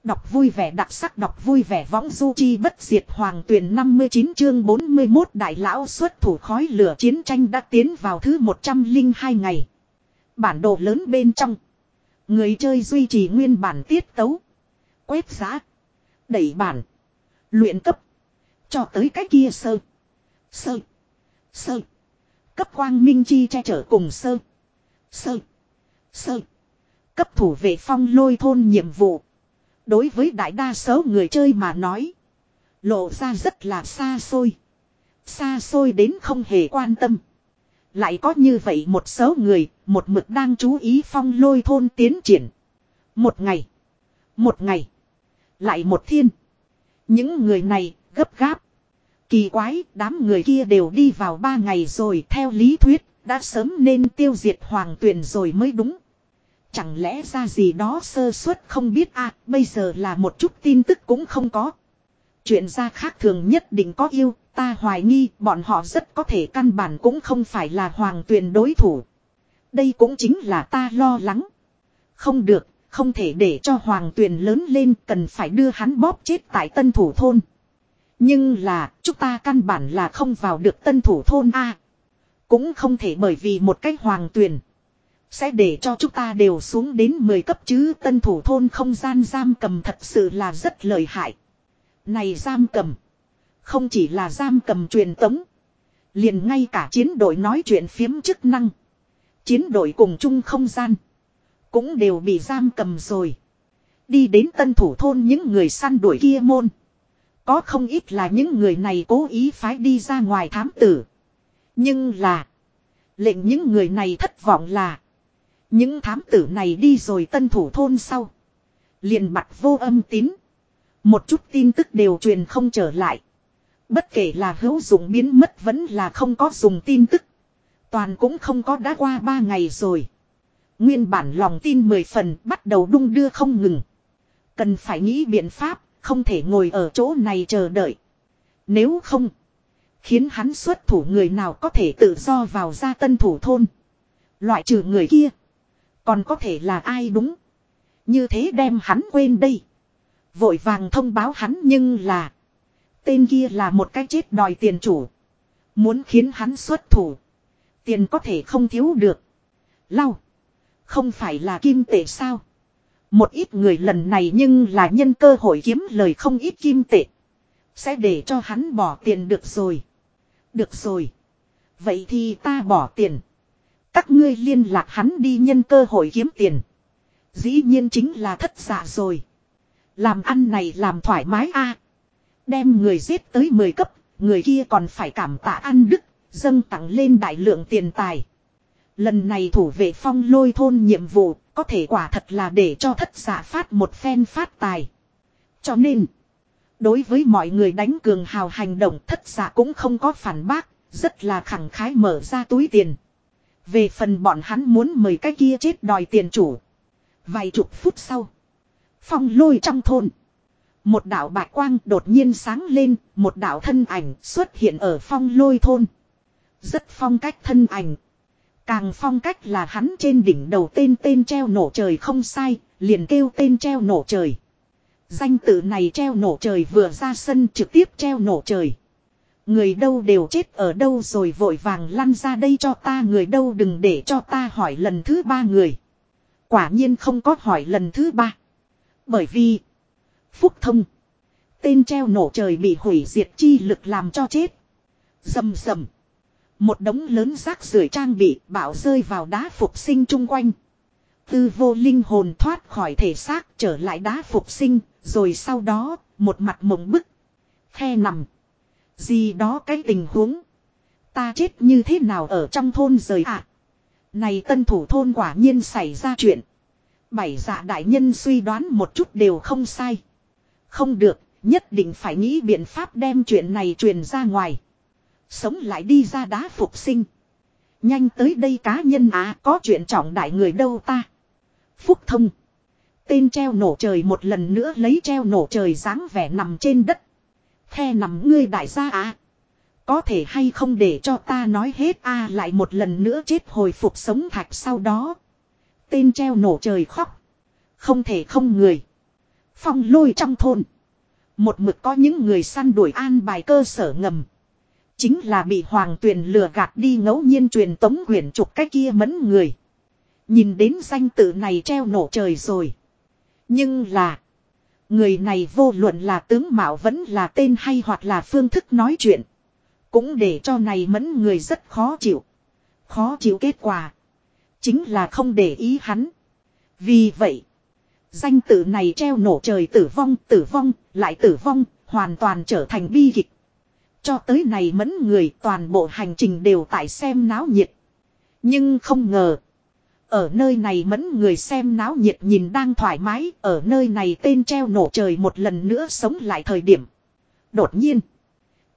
Đọc vui vẻ đặc sắc đọc vui vẻ võng du chi bất diệt hoàng tuyển 59 chương 41 đại lão xuất thủ khói lửa chiến tranh đã tiến vào thứ 102 ngày. Bản đồ lớn bên trong. Người chơi duy trì nguyên bản tiết tấu. Quét giá. Đẩy bản. Luyện cấp. Cho tới cái kia sơ. Sơ. Sơ. Cấp quang minh chi che chở cùng sơ. Sơ. Sơ. Cấp thủ vệ phong lôi thôn nhiệm vụ. Đối với đại đa số người chơi mà nói. Lộ ra rất là xa xôi. Xa xôi đến không hề quan tâm. Lại có như vậy một số người, một mực đang chú ý phong lôi thôn tiến triển. Một ngày. Một ngày. Lại một thiên. Những người này, gấp gáp. Kỳ quái, đám người kia đều đi vào ba ngày rồi theo lý thuyết, đã sớm nên tiêu diệt hoàng tuyển rồi mới đúng. Chẳng lẽ ra gì đó sơ suất không biết à, bây giờ là một chút tin tức cũng không có. Chuyện ra khác thường nhất định có yêu, ta hoài nghi bọn họ rất có thể căn bản cũng không phải là hoàng tuyền đối thủ. Đây cũng chính là ta lo lắng. Không được, không thể để cho hoàng tuyền lớn lên cần phải đưa hắn bóp chết tại tân thủ thôn. Nhưng là, chúng ta căn bản là không vào được tân thủ thôn A. Cũng không thể bởi vì một cách hoàng tuyền. Sẽ để cho chúng ta đều xuống đến 10 cấp chứ tân thủ thôn không gian giam cầm thật sự là rất lợi hại. Này giam cầm. Không chỉ là giam cầm truyền tống. Liền ngay cả chiến đội nói chuyện phiếm chức năng. Chiến đội cùng chung không gian. Cũng đều bị giam cầm rồi. Đi đến tân thủ thôn những người săn đuổi kia môn. Có không ít là những người này cố ý phái đi ra ngoài thám tử. Nhưng là. Lệnh những người này thất vọng là. Những thám tử này đi rồi tân thủ thôn sau. Liền mặt vô âm tín. Một chút tin tức đều truyền không trở lại. Bất kể là hữu dụng biến mất vẫn là không có dùng tin tức. Toàn cũng không có đã qua ba ngày rồi. Nguyên bản lòng tin mười phần bắt đầu đung đưa không ngừng. Cần phải nghĩ biện pháp, không thể ngồi ở chỗ này chờ đợi. Nếu không, khiến hắn xuất thủ người nào có thể tự do vào ra tân thủ thôn. Loại trừ người kia, còn có thể là ai đúng. Như thế đem hắn quên đây. Vội vàng thông báo hắn nhưng là. Tên kia là một cái chết đòi tiền chủ. Muốn khiến hắn xuất thủ. Tiền có thể không thiếu được. Lau. Không phải là kim tệ sao. Một ít người lần này nhưng là nhân cơ hội kiếm lời không ít kim tệ. Sẽ để cho hắn bỏ tiền được rồi. Được rồi. Vậy thì ta bỏ tiền. Các ngươi liên lạc hắn đi nhân cơ hội kiếm tiền. Dĩ nhiên chính là thất giả rồi. Làm ăn này làm thoải mái a Đem người giết tới 10 cấp, người kia còn phải cảm tạ ăn đức, dâng tặng lên đại lượng tiền tài. Lần này thủ vệ phong lôi thôn nhiệm vụ, có thể quả thật là để cho thất giả phát một phen phát tài. Cho nên, đối với mọi người đánh cường hào hành động thất giả cũng không có phản bác, rất là khẳng khái mở ra túi tiền. Về phần bọn hắn muốn mời cái kia chết đòi tiền chủ. Vài chục phút sau, phong lôi trong thôn. Một đạo bạch quang đột nhiên sáng lên, một đạo thân ảnh xuất hiện ở phong lôi thôn. Rất phong cách thân ảnh. Càng phong cách là hắn trên đỉnh đầu tên tên treo nổ trời không sai, liền kêu tên treo nổ trời. Danh tự này treo nổ trời vừa ra sân trực tiếp treo nổ trời. Người đâu đều chết ở đâu rồi vội vàng lăn ra đây cho ta người đâu đừng để cho ta hỏi lần thứ ba người. Quả nhiên không có hỏi lần thứ ba. Bởi vì Phúc thông. Tên treo nổ trời bị hủy diệt chi lực làm cho chết. Dầm dầm. Một đống lớn rác rưởi trang bị bảo rơi vào đá phục sinh chung quanh. Tư vô linh hồn thoát khỏi thể xác trở lại đá phục sinh. Rồi sau đó, một mặt mộng bức. Khe nằm. Gì đó cái tình huống. Ta chết như thế nào ở trong thôn rời ạ. À? Này tân thủ thôn quả nhiên xảy ra chuyện. Bảy dạ đại nhân suy đoán một chút đều không sai. Không được, nhất định phải nghĩ biện pháp đem chuyện này truyền ra ngoài. Sống lại đi ra đá phục sinh. Nhanh tới đây cá nhân á có chuyện trọng đại người đâu ta. Phúc thông. Tên treo nổ trời một lần nữa lấy treo nổ trời dáng vẻ nằm trên đất. The nằm ngươi đại gia á. Có thể hay không để cho ta nói hết a lại một lần nữa chết hồi phục sống thạch sau đó. Tên treo nổ trời khóc. Không thể không người. Phong lôi trong thôn. Một mực có những người săn đuổi an bài cơ sở ngầm. Chính là bị hoàng tuyền lừa gạt đi ngẫu nhiên truyền tống quyển trục cái kia mẫn người. Nhìn đến danh tự này treo nổ trời rồi. Nhưng là. Người này vô luận là tướng mạo vẫn là tên hay hoặc là phương thức nói chuyện. Cũng để cho này mẫn người rất khó chịu. Khó chịu kết quả. Chính là không để ý hắn. Vì vậy. Danh tự này treo nổ trời tử vong, tử vong, lại tử vong, hoàn toàn trở thành bi kịch. Cho tới này mẫn người toàn bộ hành trình đều tại xem náo nhiệt. Nhưng không ngờ. Ở nơi này mẫn người xem náo nhiệt nhìn đang thoải mái, ở nơi này tên treo nổ trời một lần nữa sống lại thời điểm. Đột nhiên,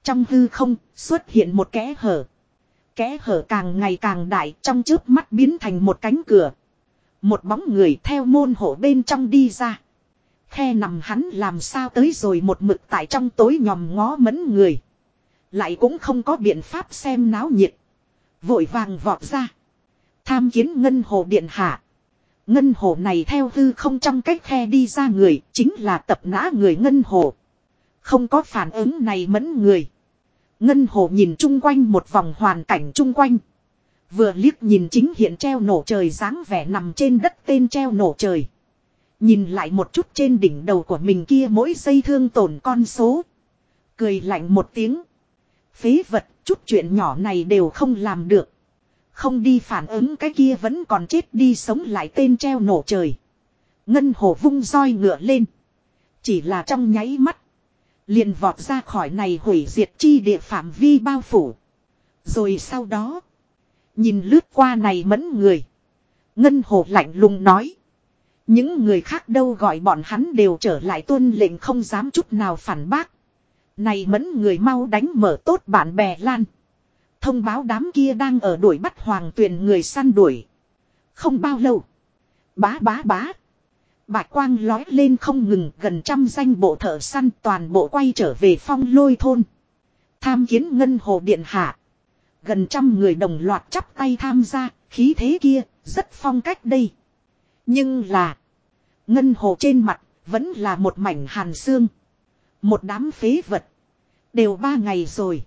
trong hư không xuất hiện một kẽ hở. Kẽ hở càng ngày càng đại trong trước mắt biến thành một cánh cửa. Một bóng người theo môn hộ bên trong đi ra. Khe nằm hắn làm sao tới rồi một mực tại trong tối nhòm ngó mẫn người. Lại cũng không có biện pháp xem náo nhiệt. Vội vàng vọt ra. Tham kiến ngân hồ điện hạ. Ngân hồ này theo hư không trong cách khe đi ra người, chính là tập nã người ngân hồ. Không có phản ứng này mẫn người. Ngân hồ nhìn chung quanh một vòng hoàn cảnh chung quanh. Vừa liếc nhìn chính hiện treo nổ trời dáng vẻ nằm trên đất tên treo nổ trời. Nhìn lại một chút trên đỉnh đầu của mình kia mỗi giây thương tổn con số. Cười lạnh một tiếng. Phế vật, chút chuyện nhỏ này đều không làm được. Không đi phản ứng cái kia vẫn còn chết đi sống lại tên treo nổ trời. Ngân hồ vung roi ngựa lên. Chỉ là trong nháy mắt. Liền vọt ra khỏi này hủy diệt chi địa phạm vi bao phủ. Rồi sau đó. Nhìn lướt qua này mẫn người. Ngân hồ lạnh lùng nói. Những người khác đâu gọi bọn hắn đều trở lại tuân lệnh không dám chút nào phản bác. Này mẫn người mau đánh mở tốt bạn bè lan. Thông báo đám kia đang ở đuổi bắt hoàng tuyền người săn đuổi. Không bao lâu. Bá bá bá. Bạch quang lói lên không ngừng gần trăm danh bộ thợ săn toàn bộ quay trở về phong lôi thôn. Tham kiến ngân hồ điện hạ. Gần trăm người đồng loạt chắp tay tham gia, khí thế kia, rất phong cách đây. Nhưng là, ngân hồ trên mặt, vẫn là một mảnh hàn xương. Một đám phế vật. Đều ba ngày rồi.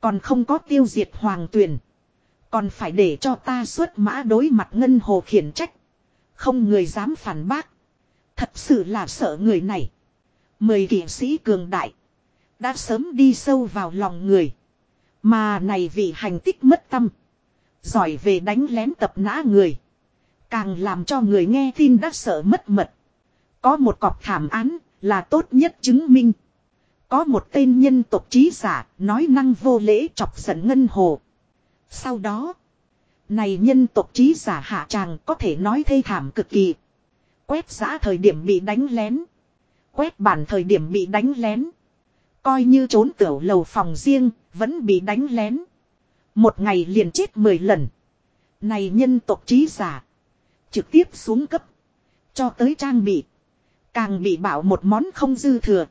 Còn không có tiêu diệt hoàng tuyển. Còn phải để cho ta xuất mã đối mặt ngân hồ khiển trách. Không người dám phản bác. Thật sự là sợ người này. Mười kỷ sĩ cường đại. Đã sớm đi sâu vào lòng người. Mà này vì hành tích mất tâm. Giỏi về đánh lén tập nã người. Càng làm cho người nghe tin đã sợ mất mật. Có một cọc thảm án là tốt nhất chứng minh. Có một tên nhân tộc trí giả nói năng vô lễ chọc giận ngân hồ. Sau đó. Này nhân tộc trí giả hạ tràng có thể nói thê thảm cực kỳ. Quét giã thời điểm bị đánh lén. Quét bản thời điểm bị đánh lén. Coi như trốn tiểu lầu phòng riêng, vẫn bị đánh lén. Một ngày liền chết 10 lần. Này nhân tộc trí giả. Trực tiếp xuống cấp. Cho tới trang bị. Càng bị bảo một món không dư thừa.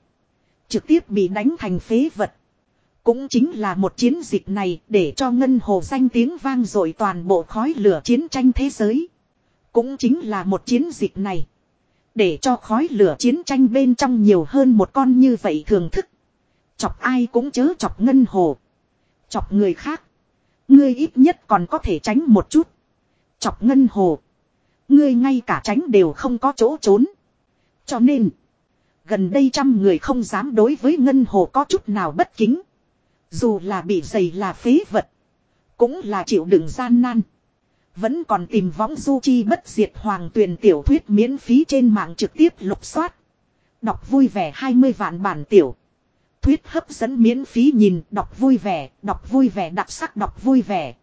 Trực tiếp bị đánh thành phế vật. Cũng chính là một chiến dịch này để cho Ngân Hồ danh tiếng vang dội toàn bộ khói lửa chiến tranh thế giới. Cũng chính là một chiến dịch này. Để cho khói lửa chiến tranh bên trong nhiều hơn một con như vậy thường thức. Chọc ai cũng chớ chọc Ngân Hồ. Chọc người khác. Ngươi ít nhất còn có thể tránh một chút. Chọc Ngân Hồ. Ngươi ngay cả tránh đều không có chỗ trốn. Cho nên. Gần đây trăm người không dám đối với Ngân Hồ có chút nào bất kính. Dù là bị dày là phế vật. Cũng là chịu đựng gian nan. Vẫn còn tìm võng du chi bất diệt hoàng tuyển tiểu thuyết miễn phí trên mạng trực tiếp lục soát. Đọc vui vẻ 20 vạn bản tiểu. Thuyết hấp dẫn miễn phí nhìn, đọc vui vẻ, đọc vui vẻ đặc sắc đọc vui vẻ.